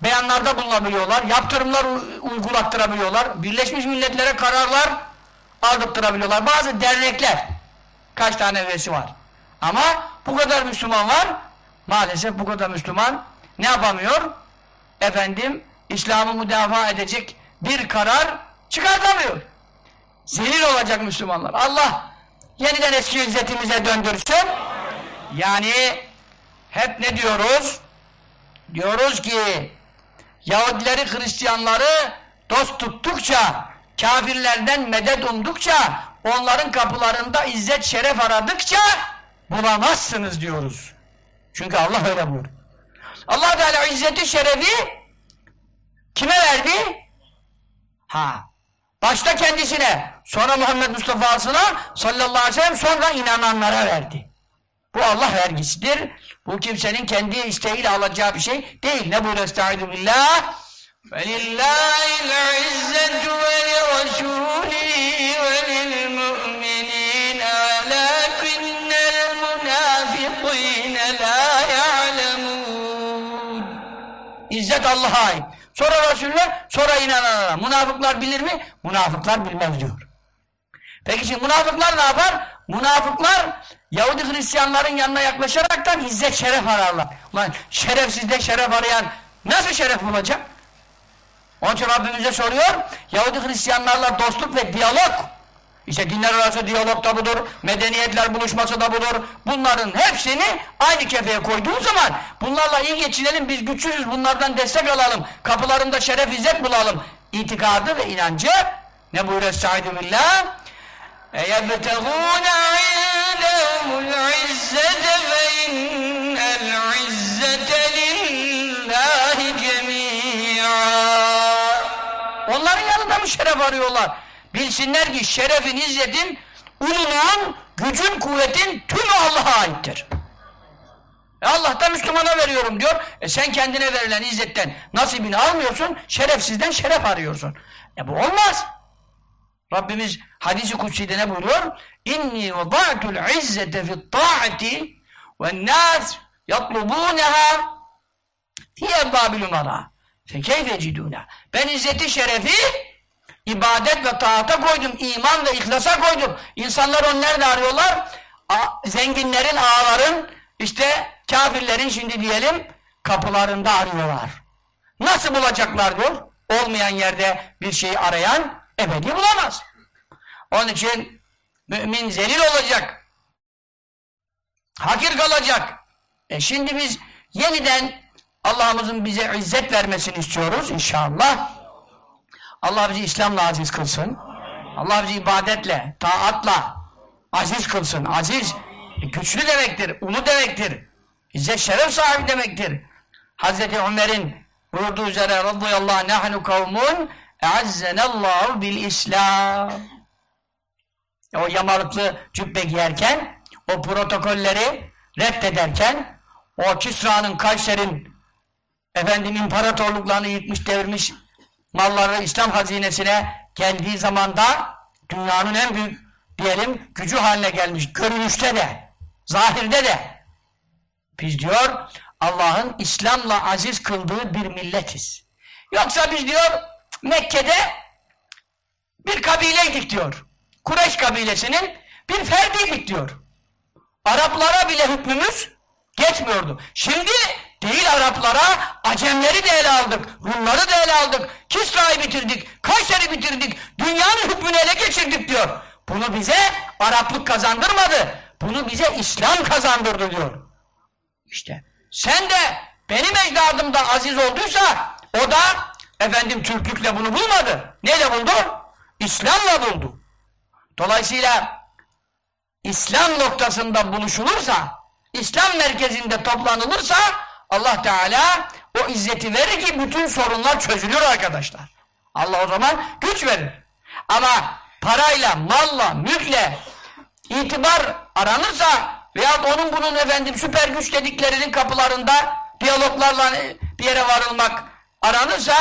beyanlarda bulunabiliyorlar, yaptırımlar uygulattırabiliyorlar, Birleşmiş Milletler'e kararlar aldırttırabiliyorlar. Bazı dernekler kaç tane üyesi var. Ama bu kadar Müslüman var. Maalesef bu kadar Müslüman ne yapamıyor? Efendim İslam'ı müdafaa edecek bir karar çıkartamıyor. Zelil olacak Müslümanlar. Allah yeniden eski izzetimize döndürsün. Yani hep ne diyoruz? Diyoruz ki Yahudileri, Hristiyanları dost tuttukça, kafirlerden medet umdukça onların kapılarında izzet şeref aradıkça bulamazsınız diyoruz. Çünkü Allah öyle buyuruyor. Allah Teala izzeti şerefi kime verdi? Ha. Başta kendisine, sonra Muhammed Mustafa'sına sallallahu aleyhi ve sellem sonra inananlara verdi. Bu Allah vergisidir. Bu kimsenin kendi isteğiyle alacağı bir şey değil. Ne buyuruyor? Estaizu billah. فَلِلَّهِ الْعِزَّةُ وَلِرَسُولِهِ وَلِلْمُؤْمِنِينَ وَلَكِنَّ الْمُنَافِقِينَ لَا يَعْلَمُونَ İzzet Allah'a ait. Sonra Resulüne, sonra inananlara. Münafıklar bilir mi? Münafıklar bilmez diyor. Peki şimdi münafıklar ne yapar? Münafıklar Yahudi Hristiyanların yanına yaklaşaraktan izzet şeref ararlar. Ulan şerefsizde şeref arayan nasıl şeref bulacak? Onun için Rabbimize soruyor, Yahudi Hristiyanlarla dostluk ve diyalog. İşte dinler arası diyalog da budur, medeniyetler buluşması da budur. Bunların hepsini aynı kefeye koyduğu zaman bunlarla iyi geçinelim, biz güçsüzüz, bunlardan destek alalım, kapılarında şeref izzet bulalım. İtikadı ve inancı ne buyuruyor billah? يَبْتَغُونَ عِنْدَهُمُ الْعِزَّةَ فَإِنَّ الْعِزَّةَ لِلَّهِ جَمِيعًا Onların yanında mı şeref arıyorlar? Bilsinler ki şerefin, izzetin, ululuğun, gücün, kuvvetin tümü Allah'a aittir. E Allah da Müslümana veriyorum diyor. E sen kendine verilen izzetten nasibini almıyorsun, şerefsizden şeref arıyorsun. E bu olmaz. Rabbimiz hadisi kutsi'de ne buyuruyor? İnni vada'tul izzete fit ta'ati ve nas yatlubunaha fi ebbabil umara fe keyfe ciduna ben izzeti şerefi ibadet ve taata koydum, iman ve ihlasa koydum. İnsanlar onu nerede arıyorlar? A zenginlerin, ağaların, işte kafirlerin şimdi diyelim kapılarında arıyorlar. Nasıl bulacaklar diyor? Olmayan yerde bir şeyi arayan ebedi bulamaz. Onun için mümin zelil olacak. Hakir kalacak. E şimdi biz yeniden Allah'ımızın bize izzet vermesini istiyoruz inşallah. Allah bizi İslam'la aziz kılsın. Allah bizi ibadetle, taatla aziz kılsın. Aziz e, güçlü demektir, ulu demektir. İzzet şeref sahibi demektir. Hazreti Ömer'in buyurduğu üzere radıyallahu anh nahnu kavmun eazzenallahu bil İslam. O yamalıklı cübbe giyerken, o protokolleri reddederken, o Kisra'nın, Kayser'in efendim imparatorluklarını yıkmış, devirmiş malları İslam hazinesine geldiği zamanda dünyanın en büyük diyelim gücü haline gelmiş. Görünüşte de, zahirde de. Biz diyor Allah'ın İslam'la aziz kıldığı bir milletiz. Yoksa biz diyor Mekke'de bir kabileydik diyor. Kureyş kabilesinin bir ferdiydik diyor. Araplara bile hükmümüz geçmiyordu. Şimdi değil Araplara, Acemleri de ele aldık, Rumları da ele aldık, Kisra'yı bitirdik, Kayser'i bitirdik, dünyanın hükmünü ele geçirdik diyor. Bunu bize Araplık kazandırmadı, bunu bize İslam kazandırdı diyor. İşte sen de benim ecdadım da aziz olduysa o da efendim Türklükle bunu bulmadı. Neyle buldu? İslam'la buldu. Dolayısıyla İslam noktasında buluşulursa, İslam merkezinde toplanılırsa Allah Teala o izzeti verir ki bütün sorunlar çözülür arkadaşlar. Allah o zaman güç verir. Ama parayla, malla, mülkle itibar aranırsa veya onun bunun efendim süper güç dediklerinin kapılarında diyaloglarla bir yere varılmak aranırsa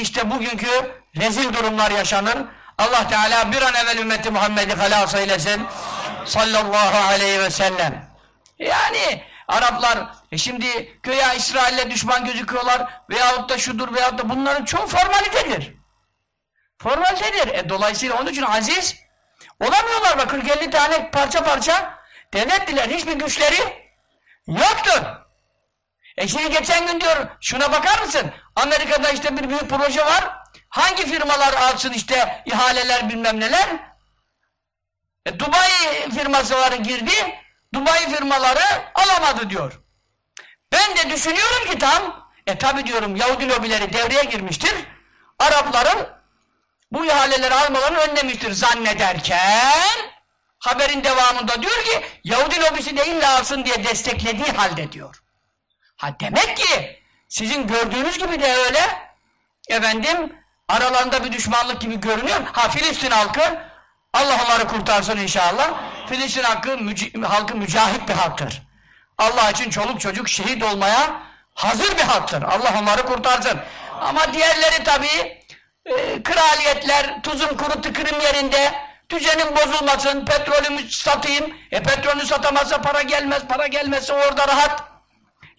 işte bugünkü rezil durumlar yaşanır. Allah Teala bir an evvel ümmeti Muhammed'i halas eylesin sallallahu aleyhi ve sellem. Yani Araplar e şimdi göya İsrail'le düşman gözüküyorlar veyahut da şudur veyahut da bunların çok formalitedir. Formalitedir. E, dolayısıyla onun için aziz olamıyorlar bak 40-50 tane parça parça devlettiler. Hiçbir güçleri yoktur. E şimdi geçen gün diyor şuna bakar mısın? Amerika'da işte bir büyük proje var. Hangi firmalar alsın işte ihaleler bilmem neler? E, Dubai firması girdi. Dubai firmaları alamadı diyor. Ben de düşünüyorum ki tam, e tabi diyorum Yahudi lobileri devreye girmiştir. Arapların bu ihaleleri almalarını önlemiştir zannederken haberin devamında diyor ki Yahudi lobisi de alsın diye desteklediği halde diyor. Ha demek ki sizin gördüğünüz gibi de öyle efendim aralarında bir düşmanlık gibi görünüyor. Ha Filistin halkı Allah onları kurtarsın inşallah. Filistin halkı, müc halkı mücahit bir halktır. Allah için çoluk çocuk şehit olmaya hazır bir halktır. Allah onları kurtarsın. Ama diğerleri tabii e, kraliyetler, tuzum kuru tıkırım yerinde, düzenin bozulmasın, petrolümü satayım. E petrolünü satamazsa para gelmez, para gelmezse orada rahat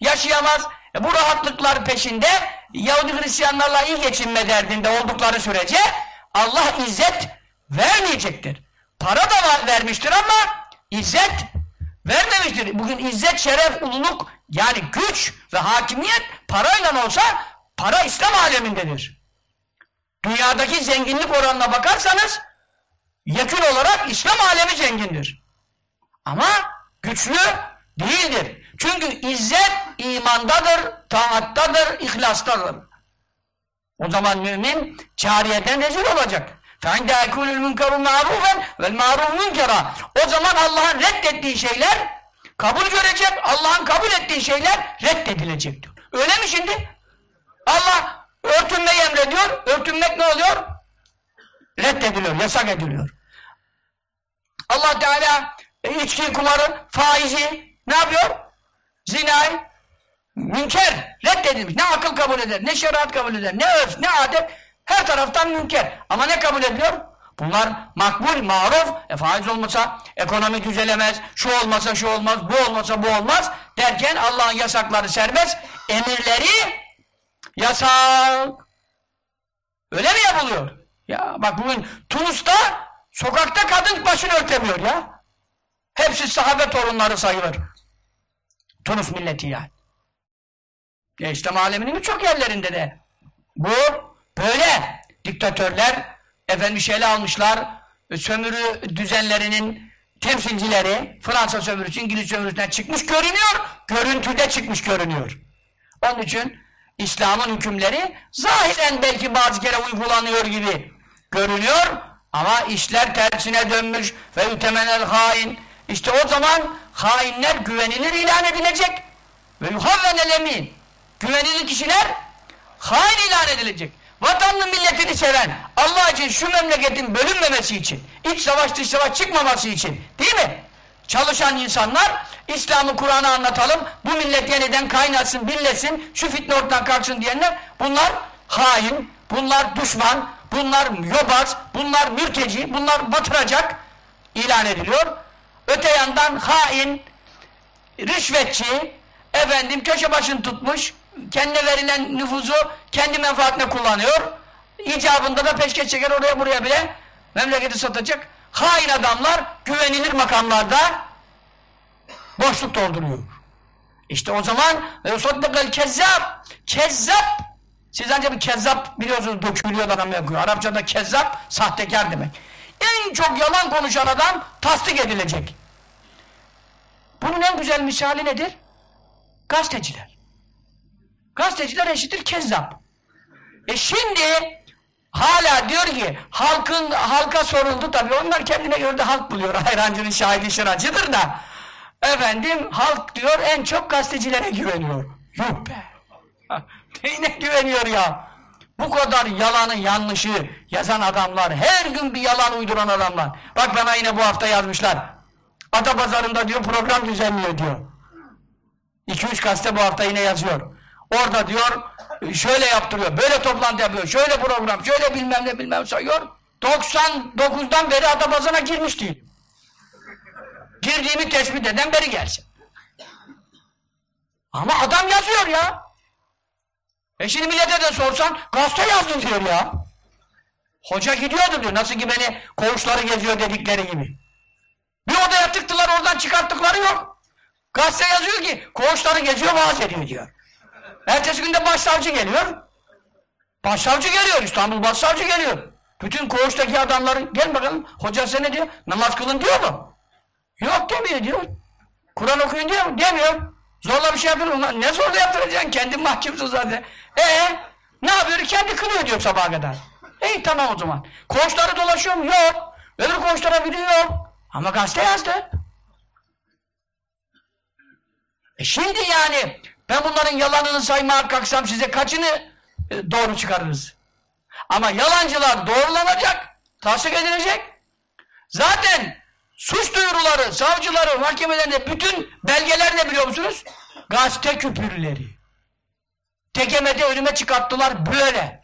yaşayamaz. E, bu rahatlıklar peşinde Yahudi Hristiyanlarla iyi geçinme derdinde oldukları sürece Allah izzet vermeyecektir. Para da vermiştir ama izzet vermemiştir. Bugün izzet, şeref, ululuk yani güç ve hakimiyet parayla olsa para İslam alemindedir. Dünyadaki zenginlik oranına bakarsanız yakın olarak İslam alemi zengindir. Ama güçlü değildir. Çünkü izzet imandadır, taattadır, ihlastadır. O zaman mümin cariyeden rezil olacak. فَاِنْدَ اَكُولُ الْمُنْكَرُ مَعْرُوفًا وَالْمَعْرُوفُ مُنْكَرًا O zaman Allah'ın reddettiği şeyler kabul görecek, Allah'ın kabul ettiği şeyler reddedilecek diyor. Öyle mi şimdi? Allah örtünmeyi emrediyor, örtünmek ne oluyor? Reddediliyor, yasak ediliyor. Allah Teala e, içki, kumarı, faizi ne yapıyor? Zinayı, münker, reddedilmiş. Ne akıl kabul eder, ne şeriat kabul eder, ne örf, ne adet, her taraftan münker. Ama ne kabul ediyor? Bunlar makbul, maruf, e faiz olmasa ekonomi düzelemez, şu olmasa şu olmaz, bu olmasa bu olmaz derken Allah'ın yasakları serbest, emirleri yasak. Öyle mi yapılıyor? Ya bak bugün Tunus'ta sokakta kadın başını örtemiyor ya. Hepsi sahabe torunları sayılır. Tunus milleti yani. Ya İslam aleminin birçok yerlerinde de. Bu böyle. Diktatörler efendim şeyle almışlar sömürü düzenlerinin temsilcileri Fransa sömürüsü, İngiliz sömürüsünden çıkmış görünüyor. Görüntüde çıkmış görünüyor. Onun için İslam'ın hükümleri zahiren belki bazı kere uygulanıyor gibi görünüyor ama işler tersine dönmüş ve ütemenel hain. İşte o zaman hainler güvenilir ilan edilecek ve yuhavvenel emin. Güvenilir kişiler hain ilan edilecek. Vatanını milletini seven, Allah için şu memleketin bölünmemesi için, iç savaş dış savaş çıkmaması için, değil mi? Çalışan insanlar, İslam'ı Kur'an'ı anlatalım, bu millet yeniden kaynasın, birleşsin, şu fitne ortadan kalksın diyenler, bunlar hain, bunlar düşman, bunlar yobaz, bunlar mürteci, bunlar batıracak ilan ediliyor. Öte yandan hain, rüşvetçi, efendim köşe başını tutmuş, kendine verilen nüfuzu kendi menfaatine kullanıyor. İcabında da peşkeş çeker oraya buraya bile memleketi satacak. Hain adamlar güvenilir makamlarda boşluk dolduruyor. İşte o zaman صَدَّقَ kezzap Kezzap siz ancak bir kezzap biliyorsunuz dökülüyor adam yapıyor. Arapçada kezzap sahtekar demek. En çok yalan konuşan adam tasdik edilecek. Bunun en güzel misali nedir? Gazeteciler. Gazeteciler eşittir kezzap. E şimdi hala diyor ki halkın halka soruldu tabii onlar kendine göre de halk buluyor. Hayrancının şahidi şıracıdır da efendim halk diyor en çok gazetecilere güveniyor. Yok be. Neyine güveniyor ya? Bu kadar yalanı yanlışı yazan adamlar her gün bir yalan uyduran adamlar. Bak bana yine bu hafta yazmışlar. Atapazarı'nda diyor program düzenliyor diyor. 2-3 gazete bu hafta yine yazıyor. Orada diyor şöyle yaptırıyor, böyle toplantı yapıyor, şöyle program, şöyle bilmem ne bilmem sayıyor. 99'dan beri Adapazarı'na girmiş değil. Girdiğimi tespit eden beri gelsin. Ama adam yazıyor ya. E şimdi millete de sorsan gazete yazdı diyor ya. Hoca gidiyordu diyor. Nasıl ki beni koğuşları geziyor dedikleri gibi. Bir odaya tıktılar oradan çıkarttıkları yok. Gazete yazıyor ki koğuşları geziyor vaaz ediyor diyor. Ertesi günde başsavcı geliyor. Başsavcı geliyor İstanbul başsavcı geliyor. Bütün koğuştaki adamları gel bakalım hoca sen ne diyor? Namaz kılın diyor mu? Yok demiyor diyor. Kur'an okuyun diyor mu? Demiyor. Zorla bir şey mu? Ne zorla yaptıracaksın? Kendin mahkumsun zaten. Ee, ne yapıyor? Kendi kılıyor diyor sabaha kadar. İyi tamam o zaman. Koğuşları dolaşıyor mu? Yok. Öbür koğuşlara biri yok. Ama gazete yazdı. E şimdi yani ben bunların yalanını saymaya kalksam size kaçını e, doğru çıkarırız? Ama yalancılar doğrulanacak, tasdik edilecek. Zaten suç duyuruları, savcıları, mahkemelerinde bütün belgeler ne biliyor musunuz? Gazete küpürleri. Tekemede önüme çıkarttılar böyle.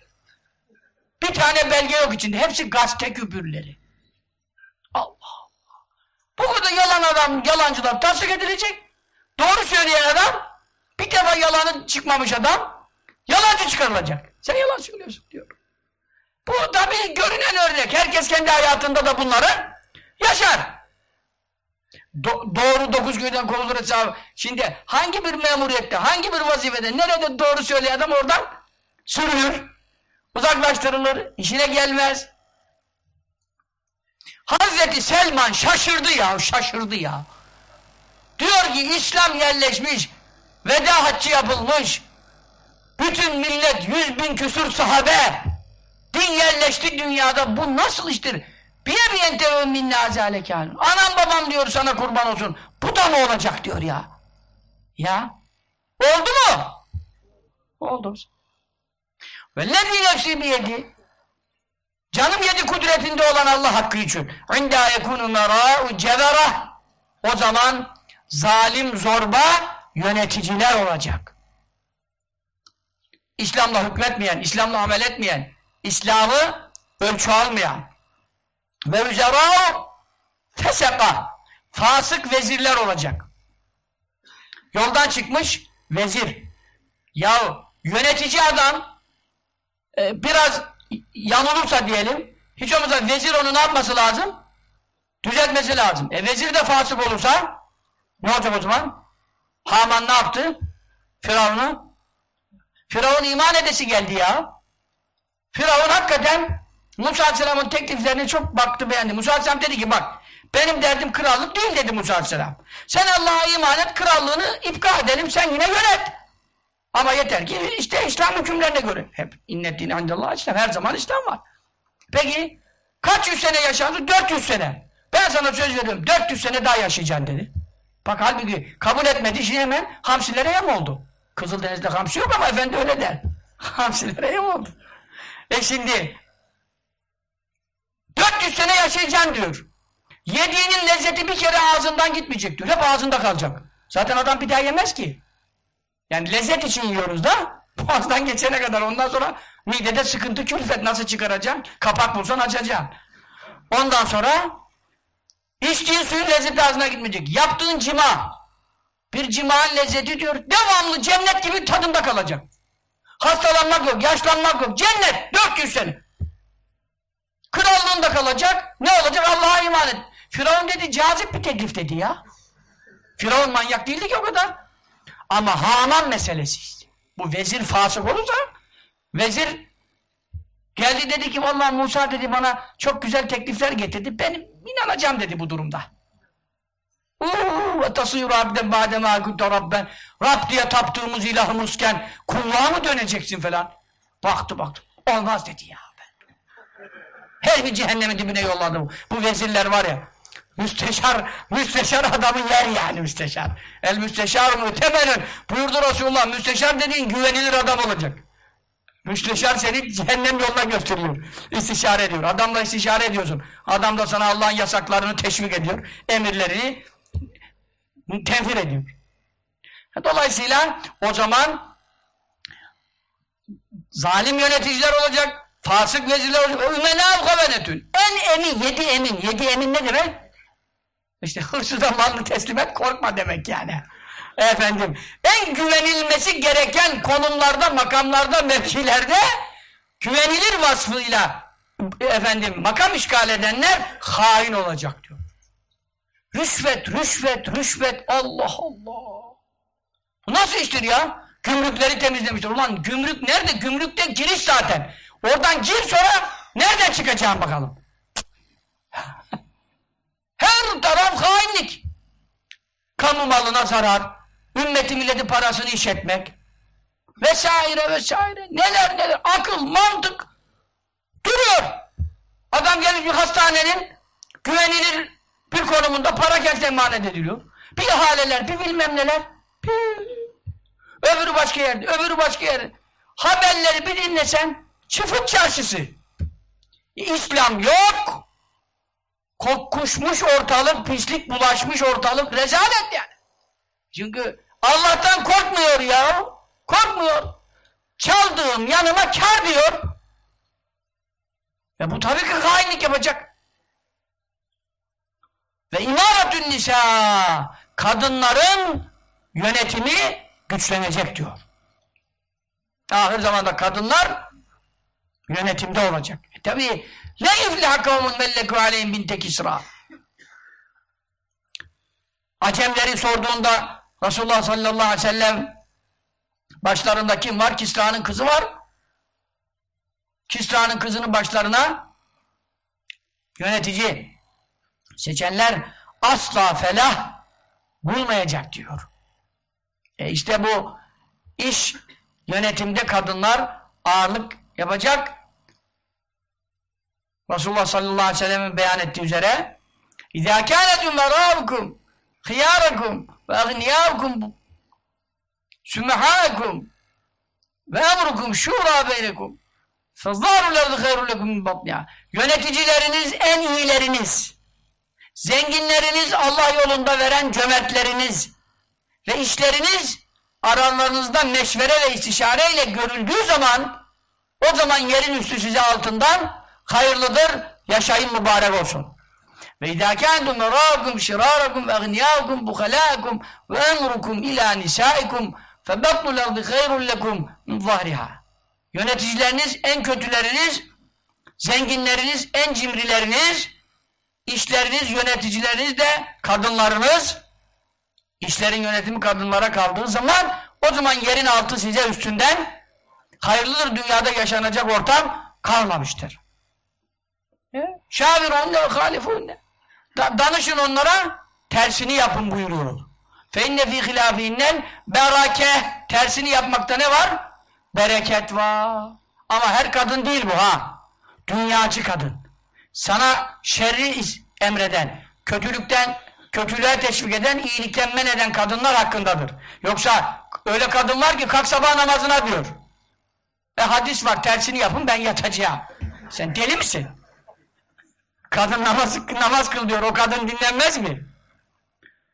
Bir tane belge yok içinde. Hepsi gazete küpürleri. Bu kadar yalan adam, yalancılar tasdik edilecek. Doğru söyleyen adam, bir defa yalanı çıkmamış adam, yalancı çıkarılacak. Sen yalan söylüyorsun diyor. Bu tabii görünen örnek. Herkes kendi hayatında da bunları yaşar. Do doğru dokuz köyden kovulur hesabı. Şimdi hangi bir memuriyette, hangi bir vazifede, nerede doğru söyleyen adam oradan sürülür. Uzaklaştırılır. işine gelmez. Hazreti Selman şaşırdı ya, şaşırdı ya. Diyor ki İslam yerleşmiş, veda haccı yapılmış, bütün millet yüz bin küsur sahabe, din yerleşti dünyada, bu nasıl iştir? Biye bir entevun minne azalekânû. Anam babam diyor sana kurban olsun. Bu da mı olacak diyor ya. Ya. Oldu mu? Oldu. Vellezî nefsî biyedi. Canım yedi kudretinde olan Allah hakkı için. İndâ yekûnü merâ'u ceverah. O zaman zalim zorba yöneticiler olacak. İslam'la hükmetmeyen, İslam'la amel etmeyen, İslam'ı ölçü almayan ve üzerâ feseka fasık vezirler olacak. Yoldan çıkmış vezir. Ya yönetici adam e, biraz yanılırsa diyelim hiç olmazsa vezir onu ne yapması lazım? Düzeltmesi lazım. E vezir de fasık olursa ne olacak o zaman? Haman ne yaptı? Firavun'u Firavun iman edesi geldi ya. Firavun hakikaten Musa Aleyhisselam'ın tekliflerine çok baktı beğendi. Musa Aleyhisselam dedi ki bak benim derdim krallık değil dedi Musa Aleyhisselam. Sen Allah'a iman et krallığını ipka edelim sen yine yönet. Ama yeter ki işte İslam hükümlerine göre. Hep inneddin andallah İslam. Her zaman İslam var. Peki kaç yüz sene yaşandı? 400 sene. Ben sana söz veriyorum 400 sene daha yaşayacaksın dedi. Bak halbuki kabul etmedi şimdi hemen hamsilere yem oldu. Kızıldeniz'de hamsi yok ama efendi öyle der. hamsilere yem oldu. E şimdi 400 sene yaşayacaksın diyor. Yediğinin lezzeti bir kere ağzından gitmeyecek diyor. Hep ağzında kalacak. Zaten adam bir daha yemez ki. Yani lezzet için yiyoruz da boğazdan geçene kadar ondan sonra midede sıkıntı külfet nasıl çıkaracaksın? Kapak bulsan açacaksın. Ondan sonra içtiğin suyun lezzeti ağzına gitmeyecek. Yaptığın cima bir cimanın lezzeti diyor devamlı cennet gibi tadında kalacak. Hastalanmak yok, yaşlanmak yok. Cennet 400 sene. Krallığında kalacak. Ne olacak? Allah'a iman et. Firavun dedi cazip bir teklif dedi ya. Firavun manyak değildi ki o kadar. Ama Haman meselesi işte. Bu vezir fasık olursa vezir geldi dedi ki vallahi Musa dedi bana çok güzel teklifler getirdi. Benim inanacağım dedi bu durumda. Uuu tasıyur abden bademe akütte rabben Rab diye taptığımız ilahımızken kulluğa mı döneceksin falan. Baktı baktı. Olmaz dedi ya. Her bir cehennemin dibine yolladı bu. Bu vezirler var ya. Müsteşar, müsteşar adamın yer yani müsteşar. El müsteşar mütemelün. Buyurdu Resulullah. Müsteşar dediğin güvenilir adam olacak. Müsteşar seni cehennem yoluna gösteriyor. İstişare ediyor. Adamla istişare ediyorsun. Adam da sana Allah'ın yasaklarını teşvik ediyor. Emirlerini tevhir ediyor. Dolayısıyla o zaman zalim yöneticiler olacak. Fasık vezirler olacak. Ümenâv gavenetün. En emin, yedi emin. Yedi emin ne demek? İşte hırsıza malını teslim et, korkma demek yani. Efendim, en güvenilmesi gereken konumlarda, makamlarda, mevkilerde güvenilir vasfıyla efendim makam işgal edenler hain olacak diyor. Rüşvet, rüşvet, rüşvet. Allah Allah. Bu nasıl iştir ya? Gümrükleri temizlemiştir. Ulan gümrük nerede? Gümrükte giriş zaten. Oradan gir sonra nereden çıkacağım bakalım. Taraf hainlik. Kamu malına zarar, ümmeti milleti parasını iş etmek vesaire vesaire. Neler neler. Akıl, mantık. Duruyor. Adam gelmiş bir hastanenin güvenilir bir konumunda para kendisine emanet ediliyor. Bir ihaleler, bir bilmem neler. Bir... Öbürü başka yerde, öbürü başka yerde. Haberleri bir dinlesen çıfıt çarşısı. İslam yok. Kokuşmuş ortalık, pislik bulaşmış ortalık, rezalet yani. Çünkü Allah'tan korkmuyor ya. Korkmuyor. Çaldığım yanıma kar diyor. Ve bu tabii ki hainlik yapacak. Ve imaratün nisa kadınların yönetimi güçlenecek diyor. Ahir zamanda kadınlar yönetimde olacak. E tabi la ifliha kavmun melleku aleyhim binte kisra. Acemleri sorduğunda Resulullah sallallahu aleyhi ve sellem başlarında kim var? Kisra'nın kızı var. Kisra'nın kızının başlarına yönetici seçenler asla felah bulmayacak diyor. E işte bu iş yönetimde kadınlar ağırlık yapacak. Resulullah sallallahu aleyhi ve sellem'in beyan ettiği üzere اِذَا كَانَتُ مَرَابُكُمْ خِيَارَكُمْ وَاَغْنِيَاكُمْ سُمَحَاكُمْ وَاَمْرُكُمْ شُورَى بَيْنَكُمْ فَظَّارُ الْاَرْضِ خَيْرُ لَكُمْ بَطْنِيَا Yöneticileriniz en iyileriniz, zenginleriniz Allah yolunda veren cömertleriniz ve işleriniz aralarınızda meşvere ve istişareyle görüldüğü zaman o zaman yerin üstü size altından hayırlıdır, yaşayın mübarek olsun. Ve idâ kândum erâkum şirârakum ve agniyâkum bukhalâkum ve emrukum ilâ nisâikum fe batnul ardı hayrun lekum min zahriha. Yöneticileriniz en kötüleriniz, zenginleriniz en cimrileriniz, işleriniz, yöneticileriniz de kadınlarınız, işlerin yönetimi kadınlara kaldığı zaman o zaman yerin altı size üstünden hayırlıdır dünyada yaşanacak ortam kalmamıştır. Şavirunne ve halifunne. Danışın onlara tersini yapın buyuruyor. İnne fî hilâfiinnel berake tersini yapmakta ne var? Bereket var. Ama her kadın değil bu ha. Dünyacı kadın. Sana şerri emreden, kötülükten kötülüğe teşvik eden, iyilikten men eden kadınlar hakkındadır. Yoksa öyle kadın var ki kalk sabah namazına diyor. Ve hadis var tersini yapın ben yatacağım. Sen deli misin? Kadın namaz, namaz kıl diyor. O kadın dinlenmez mi?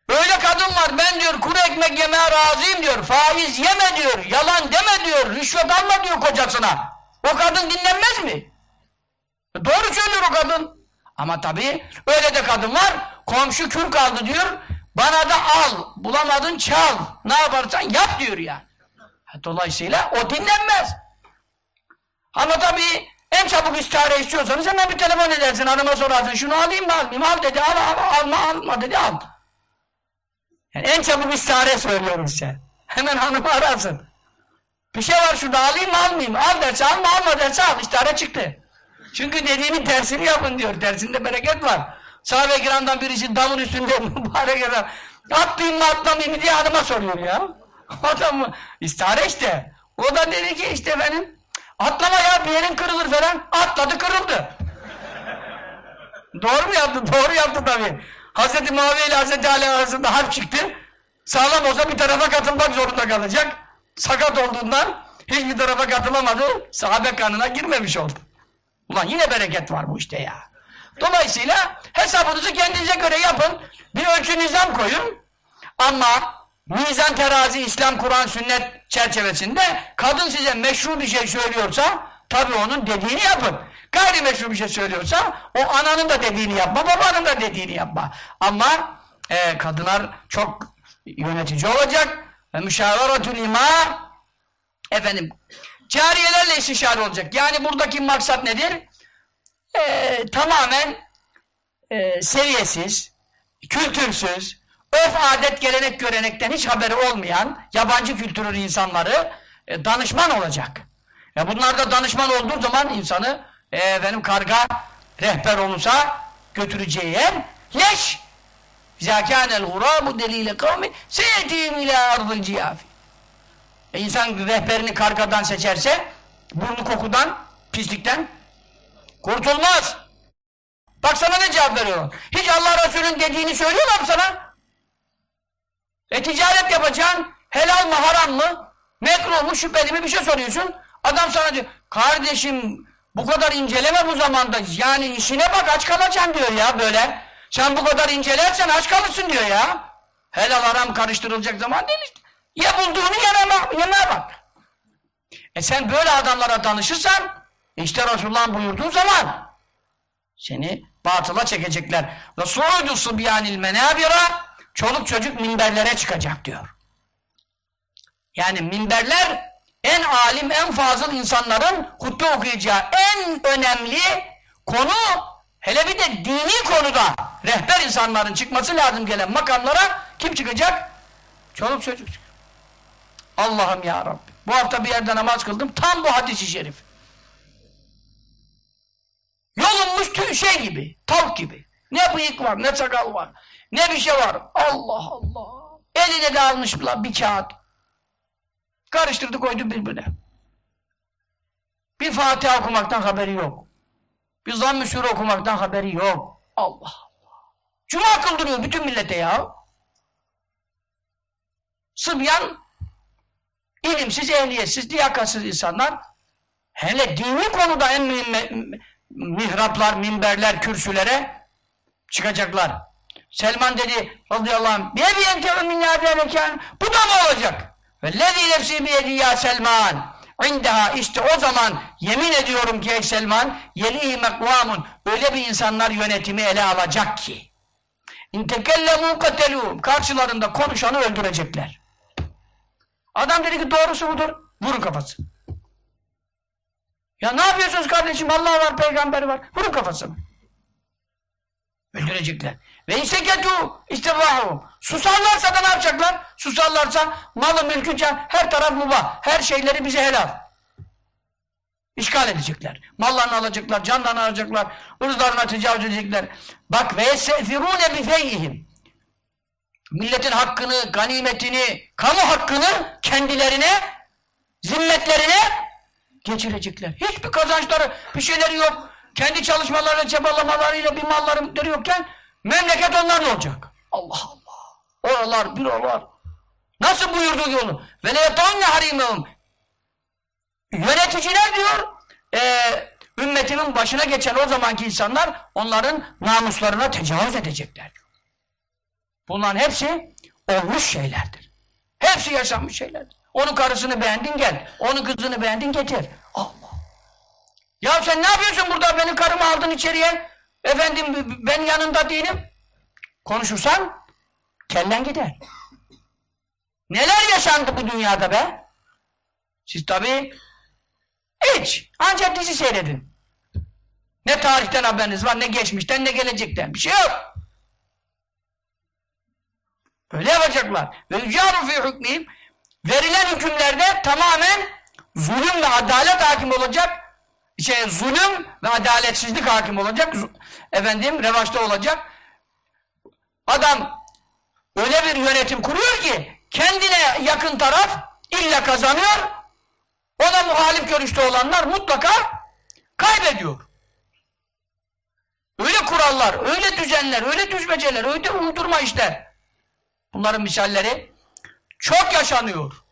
Öyle kadın var. Ben diyor kuru ekmek yemeye razıyım diyor. Faiz yeme diyor. Yalan deme diyor. Rüşvet alma diyor kocasına. O kadın dinlenmez mi? E doğru söylüyor o kadın. Ama tabii öyle de kadın var. Komşu kül kaldı diyor. Bana da al. Bulamadın çal. Ne yaparsan yap diyor ya. Dolayısıyla o dinlenmez. Ama tabii en çabuk istihare istiyorsanız hemen bir telefon edersin. Hanıma sorarsın. Şunu alayım mı almayayım? Al dedi. Al, al, alma alma dedi. Al. Yani en çabuk istihare söylüyorum size. Hemen hanımı ararsın. Bir şey var şurada alayım mı almayayım? Al derse alma alma derse al. İstihare çıktı. Çünkü dediğinin tersini yapın diyor. Tersinde bereket var. Sahabe-i kiramdan birisi damın üstünde mübarek adam. Atlayayım mı atlamayayım mı diye hanıma soruyor ya. Adam mı? İstihare işte. O da dedi ki işte benim atlama ya bir yerin kırılır falan. Atladı kırıldı. Doğru mu yaptı? Doğru yaptı tabii. Hazreti Muaviye ile Hazreti Ali arasında harp çıktı. Sağlam olsa bir tarafa katılmak zorunda kalacak. Sakat olduğundan hiçbir tarafa katılamadı. Sahabe kanına girmemiş oldu. Ulan yine bereket var bu işte ya. Dolayısıyla hesabınızı kendinize göre yapın. Bir ölçü nizam koyun. Ama mizan terazi, İslam, Kur'an, sünnet çerçevesinde kadın size meşru bir şey söylüyorsa tabii onun dediğini yapın. Gayrimeşru bir şey söylüyorsa o ananın da dediğini yapma, babanın da dediğini yapma. Ama e, kadınlar çok yönetici olacak ve müşaveratül ima efendim cariyelerle istişare olacak. Yani buradaki maksat nedir? Ee, tamamen e, seviyesiz, kültürsüz, öf adet gelenek görenekten hiç haberi olmayan yabancı kültürün insanları e, danışman olacak. E, bunlar da danışman olduğu zaman insanı e, efendim karga rehber olursa götüreceği yer leş. Zâkânel gurâbu delîle kavmin seyetîm ilâ ardıl ciyâfi. E insan rehberini kargadan seçerse burnu kokudan, pislikten Kurtulmaz. Bak sana ne cevap veriyorum. Hiç Allah Resulü'nün dediğini söylüyorlar mı sana? E ticaret yapacaksın. Helal mı haram mı? Mekruh mu şüpheli mi bir şey soruyorsun. Adam sana diyor kardeşim bu kadar inceleme bu zamanda. Yani işine bak aç kalacaksın diyor ya böyle. Sen bu kadar incelersen aç kalırsın diyor ya. Helal haram karıştırılacak zaman değil işte. Ye bulduğunu yeme, yemeye bak. E sen böyle adamlara danışırsan işte Resulullah'ın buyurduğu zaman seni batıla çekecekler. Ve suudu subyanil menabira çoluk çocuk minberlere çıkacak diyor. Yani minberler en alim, en fazıl insanların hutbe okuyacağı en önemli konu hele bir de dini konuda rehber insanların çıkması lazım gelen makamlara kim çıkacak? Çoluk çocuk. Allah'ım ya Rabbi. Bu hafta bir yerde namaz kıldım. Tam bu hadisi şerif. Yolunmuş tüy şey gibi. Tavuk gibi. Ne bıyık var, ne sakal var. Ne bir şey var. Allah Allah. Eline de almışlar bir kağıt. Karıştırdı koydu birbirine. Bir Fatiha okumaktan haberi yok. Bir zamm-ı okumaktan haberi yok. Allah Allah. Cuma kıldırıyor bütün millete ya. Sıbyan ilimsiz, ehliyetsiz, liyakatsız insanlar hele dini konuda en mihraplar, minberler, kürsülere çıkacaklar. Selman dedi radıyallahu anh bir bir enteve min bu da mı olacak? Ve lezî nefsî biyedi ya Selman indaha işte o zaman yemin ediyorum ki ey Selman yelihi mekvamun öyle bir insanlar yönetimi ele alacak ki intekellemu katelûm karşılarında konuşanı öldürecekler. Adam dedi ki doğrusu budur. Vurun kafası. Ya ne yapıyorsunuz kardeşim? Allah var, peygamber var. Vurun kafasını. Öldürecekler. Ve inseketu istirrahum. Susarlarsa da ne yapacaklar? Susarlarsa malı mülkü her taraf mubah. Her şeyleri bize helal. İşgal edecekler. Mallarını alacaklar, canlarını alacaklar, ırzlarına tecavüz edecekler. Bak ve yesefirûne bifeyihim. Milletin hakkını, ganimetini, kamu hakkını kendilerine, zimmetlerine geçirecekler. Hiçbir kazançları, bir şeyleri yok. Kendi çalışmalarıyla, çabalamalarıyla bir malları yokken memleket onların olacak. Allah Allah. Oralar, bürolar. Nasıl buyurdu yolu? Ve leyetonne harimehum. Yöneticiler diyor, e, ümmetimin başına geçen o zamanki insanlar onların namuslarına tecavüz edecekler. Bunların hepsi olmuş şeylerdir. Hepsi yaşanmış şeylerdir. Onun karısını beğendin gel. Onun kızını beğendin getir. Allah. Ya sen ne yapıyorsun burada? Benim karımı aldın içeriye. Efendim ben yanında değilim. Konuşursan kellen gider. Neler yaşandı bu dünyada be? Siz tabii hiç. Ancak dizi seyredin. Ne tarihten haberiniz var, ne geçmişten, ne gelecekten. Bir şey yok. Böyle yapacaklar. Ve yücâru fî hükmîm verilen hükümlerde tamamen zulüm ve adalet hakim olacak. Şey, zulüm ve adaletsizlik hakim olacak. Efendim, revaçta olacak. Adam öyle bir yönetim kuruyor ki kendine yakın taraf illa kazanıyor. Ona muhalif görüşte olanlar mutlaka kaybediyor. Öyle kurallar, öyle düzenler, öyle düzmeceler, öyle uydurma işler. Bunların misalleri çok yaşanıyor.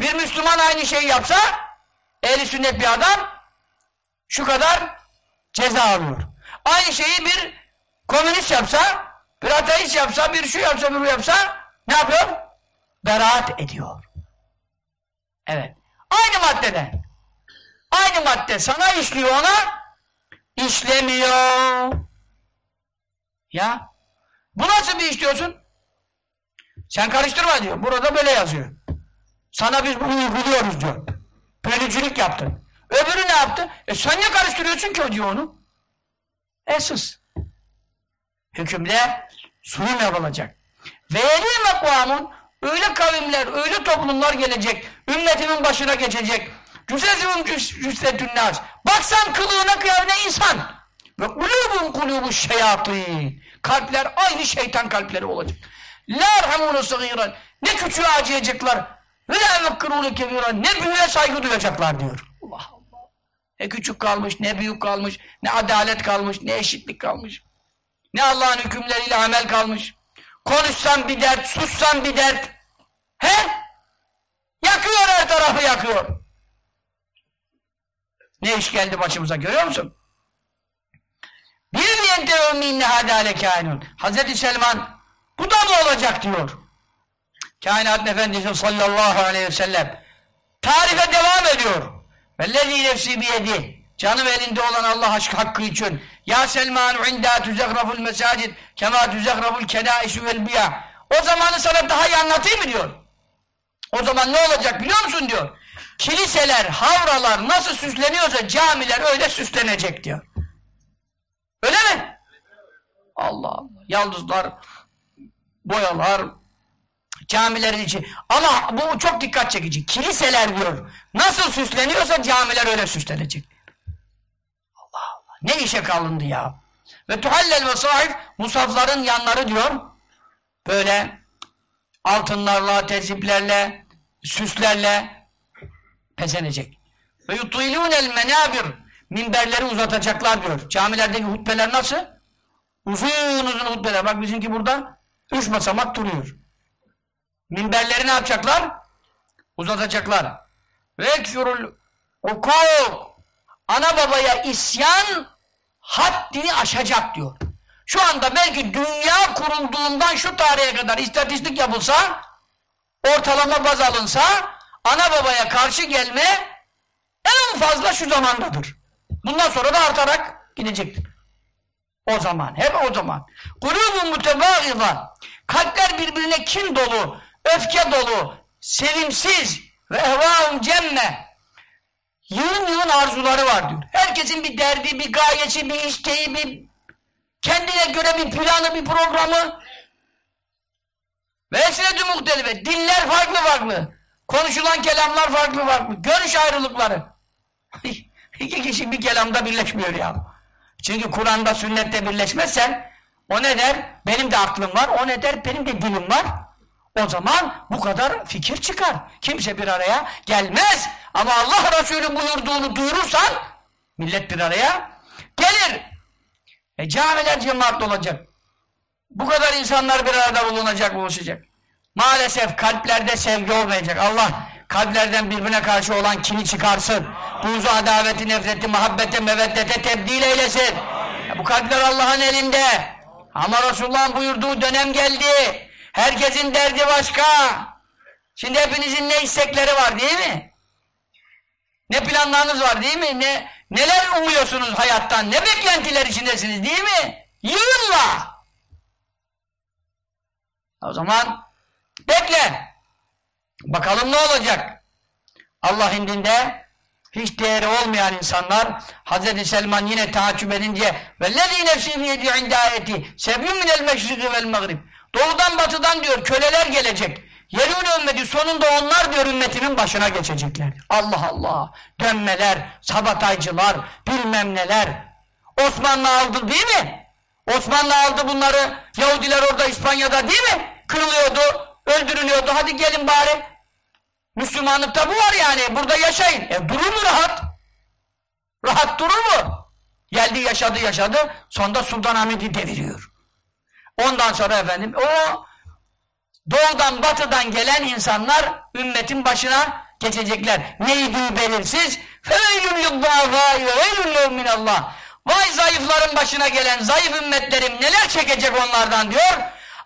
Bir Müslüman aynı şeyi yapsa ehli sünnet bir adam şu kadar ceza alıyor. Aynı şeyi bir komünist yapsa, bir ateist yapsa, bir şu yapsa, bir bu yapsa ne yapıyor? Beraat ediyor. Evet. Aynı maddede. Aynı madde sana işliyor ona işlemiyor. Ya bu nasıl bir iş diyorsun? Sen karıştırma diyor. Burada böyle yazıyor. Sana biz bunu uyguluyoruz diyor. Bölücülük yaptın. Öbürü ne yaptı? E sen ne karıştırıyorsun ki o diyor onu? E sus. Hükümde sunum yapılacak. Ve yeli mekvamun öyle kavimler, öyle toplumlar gelecek. Ümmetimin başına geçecek. Cüsezivun cüssetün nas. Baksan kılığına kıyafetine insan. Ve kulubun kulubu şeyatîn. Kalpler aynı şeytan kalpleri olacak. La erhamûne sagîran. Ne küçüğe acıyacaklar. Ve la evekkirûne kebîran. Ne büyüğe saygı duyacaklar diyor. Allah. Ne küçük kalmış, ne büyük kalmış, ne adalet kalmış, ne eşitlik kalmış. Ne Allah'ın hükümleriyle amel kalmış. Konuşsan bir dert, sussan bir dert. He? Yakıyor her tarafı yakıyor. Ne iş geldi başımıza görüyor musun? Bir yentev minne hadale kainun. Hazreti Selman bu da mı olacak diyor. Kainat Efendisi sallallahu aleyhi ve sellem tarife devam ediyor. Vellezî nefsi biyedi. Canım elinde olan Allah aşkı hakkı için. Ya Selman indâ tüzegraful mesacid kemâ tüzegraful kenâisu vel biya. O zamanı sana daha iyi anlatayım mı diyor. O zaman ne olacak biliyor musun diyor. Kiliseler, havralar nasıl süsleniyorsa camiler öyle süslenecek diyor. Öyle mi? Allah Allah. Yaldızlar, boyalar, camilerin içi. Ama bu çok dikkat çekici. Kiliseler diyor. Nasıl süsleniyorsa camiler öyle süslenecek. Allah Allah. Ne işe kalındı ya. Ve tuhallel ve sahif musafların yanları diyor. Böyle altınlarla, teziplerle, süslerle pezenecek. Ve yutilûnel menabir minberleri uzatacaklar diyor. Camilerdeki hutbeler nasıl? Uzun uzun hutbeler. Bak bizimki burada üç basamak duruyor. Minberleri ne yapacaklar? Uzatacaklar. Ve ekfurul hukuk ana babaya isyan haddini aşacak diyor. Şu anda belki dünya kurulduğundan şu tarihe kadar istatistik yapılsa ortalama baz alınsa ana babaya karşı gelme en fazla şu zamandadır. Bundan sonra da artarak gidecektir. O zaman, hep o zaman. Kulûbun mutebâgıza. Kalpler birbirine kin dolu, öfke dolu, sevimsiz ve ehvâun cemme. Yığın yığın arzuları var diyor. Herkesin bir derdi, bir gayesi, bir isteği, bir kendine göre bir planı, bir programı. Ve esnedü muhtelife. Diller farklı farklı. Konuşulan kelamlar farklı farklı. Görüş ayrılıkları. İki kişi bir kelamda birleşmiyor ya. Çünkü Kur'an'da, sünnette birleşmezsen o ne der? Benim de aklım var. O ne der? Benim de dilim var. O zaman bu kadar fikir çıkar. Kimse bir araya gelmez. Ama Allah Resulü buyurduğunu duyurursan millet bir araya gelir. E camiler cemaat olacak. Bu kadar insanlar bir arada bulunacak, buluşacak. Maalesef kalplerde sevgi olmayacak. Allah kalplerden birbirine karşı olan kini çıkarsın. Buğzu, adaveti, nefreti, muhabbete, meveddete tebdil eylesin. Bu kalpler Allah'ın elinde. Ama Resulullah'ın buyurduğu dönem geldi. Herkesin derdi başka. Şimdi hepinizin ne istekleri var değil mi? Ne planlarınız var değil mi? Ne Neler umuyorsunuz hayattan? Ne beklentiler içindesiniz değil mi? Yığınla! O zaman bekle. Bakalım ne olacak? Allah indinde hiç değeri olmayan insanlar Hz. Selman yine taaccüp edince vellezî nefsî fiyedi indâ ayeti sebyum minel meşriki vel mağrib Doğudan batıdan diyor köleler gelecek. Yerun ümmeti sonunda onlar diyor ümmetimin başına geçecekler. Allah Allah. Dönmeler, sabataycılar, bilmem neler. Osmanlı aldı değil mi? Osmanlı aldı bunları. Yahudiler orada İspanya'da değil mi? Kırılıyordu, öldürülüyordu. Hadi gelin bari. Müslümanlıkta bu var yani. Burada yaşayın. E durur mu rahat? Rahat durur mu? Geldi yaşadı yaşadı. Sonunda Sultanahmet'i deviriyor. Ondan sonra efendim o doğudan batıdan gelen insanlar ümmetin başına geçecekler. Neydi belirsiz? Allah. Vay zayıfların başına gelen zayıf ümmetlerim neler çekecek onlardan diyor.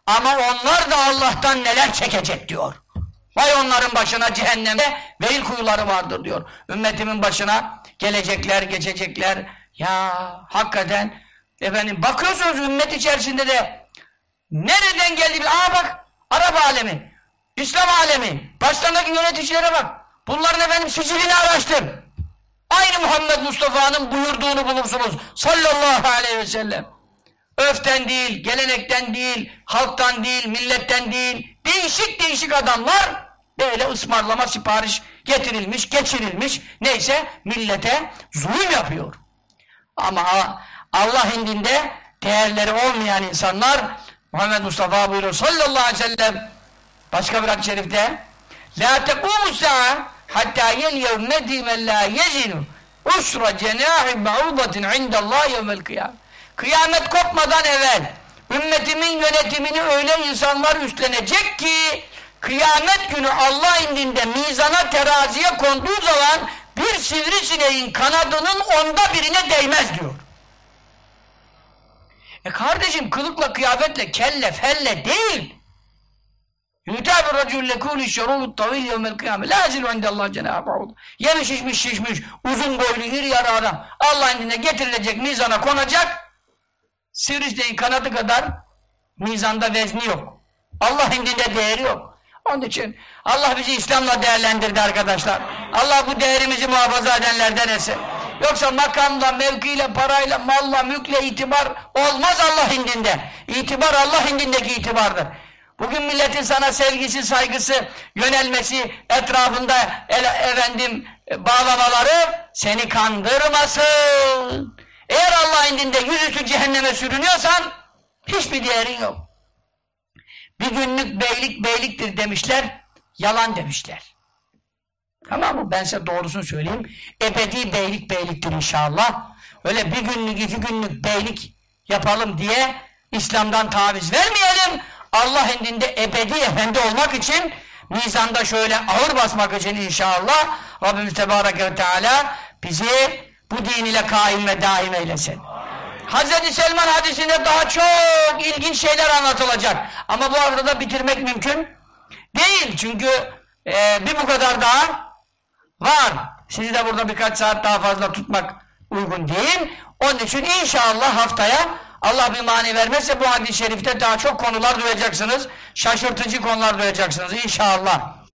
Ama onlar da Allah'tan neler çekecek diyor. Vay onların başına cehennemde veil kuyuları vardır diyor. Ümmetimin başına gelecekler, geçecekler. Ya hakikaten efendim bakıyorsunuz ümmet içerisinde de nereden geldi? Aa bak Arap alemi, İslam alemi, başlarındaki yöneticilere bak. Bunların efendim sicilini araştır. Aynı Muhammed Mustafa'nın buyurduğunu bulursunuz. Sallallahu aleyhi ve sellem. Öften değil, gelenekten değil, halktan değil, milletten değil. Değişik değişik adamlar böyle ısmarlama sipariş getirilmiş, geçirilmiş. Neyse millete zulüm yapıyor. Ama Allah indinde değerleri olmayan insanlar Muhammed Mustafa buyuruyor sallallahu aleyhi ve sellem başka bir hadis-i şerifte La tekumus sa'a hatta yel yevmedi men la yezinu usra cenahi ba'udatin indallah yevmel kıyamet. Kıyamet kopmadan evvel ümmetimin yönetimini öyle insanlar üstlenecek ki kıyamet günü Allah indinde mizana teraziye konduğu zaman bir sivrisineğin kanadının onda birine değmez diyor. E kardeşim kılıkla kıyafetle kelle felle değil. Yutabi racul lekûli şerûbut tavil yevmel kıyame. Lazil indallah cenâbe Allah. Yemiş şişmiş şişmiş uzun boylu iri yarı adam. Allah indinde getirilecek mizana konacak. Sivrisineğin kanadı kadar mizanda vezni yok. Allah indinde değeri yok. Onun için Allah bizi İslam'la değerlendirdi arkadaşlar. Allah bu değerimizi muhafaza edenlerden etsin. Yoksa makamla, mevkiyle, parayla, malla, mülkle itibar olmaz Allah indinde. İtibar Allah indindeki itibardır. Bugün milletin sana sevgisi, saygısı, yönelmesi, etrafında el, efendim bağlamaları seni kandırmasın. Eğer Allah indinde yüzüstü cehenneme sürünüyorsan hiçbir değerin yok. Bir günlük beylik beyliktir demişler, yalan demişler. Tamam mı? Ben size doğrusunu söyleyeyim. Ebedi beylik beyliktir inşallah. Öyle bir günlük, iki günlük beylik yapalım diye İslam'dan taviz vermeyelim. Allah indinde ebedi efendi olmak için mizanda şöyle ağır basmak için inşallah Rabbimiz Tebareke ve Teala bizi bu din ile kaim ve daim eylesin. Hazreti Selman hadisinde daha çok ilginç şeyler anlatılacak. Ama bu arada da bitirmek mümkün değil. Çünkü e, bir bu kadar daha var. Sizi de burada birkaç saat daha fazla tutmak uygun değil. Onun için inşallah haftaya Allah bir mani vermezse bu hadis-i şerifte daha çok konular duyacaksınız. Şaşırtıcı konular duyacaksınız inşallah.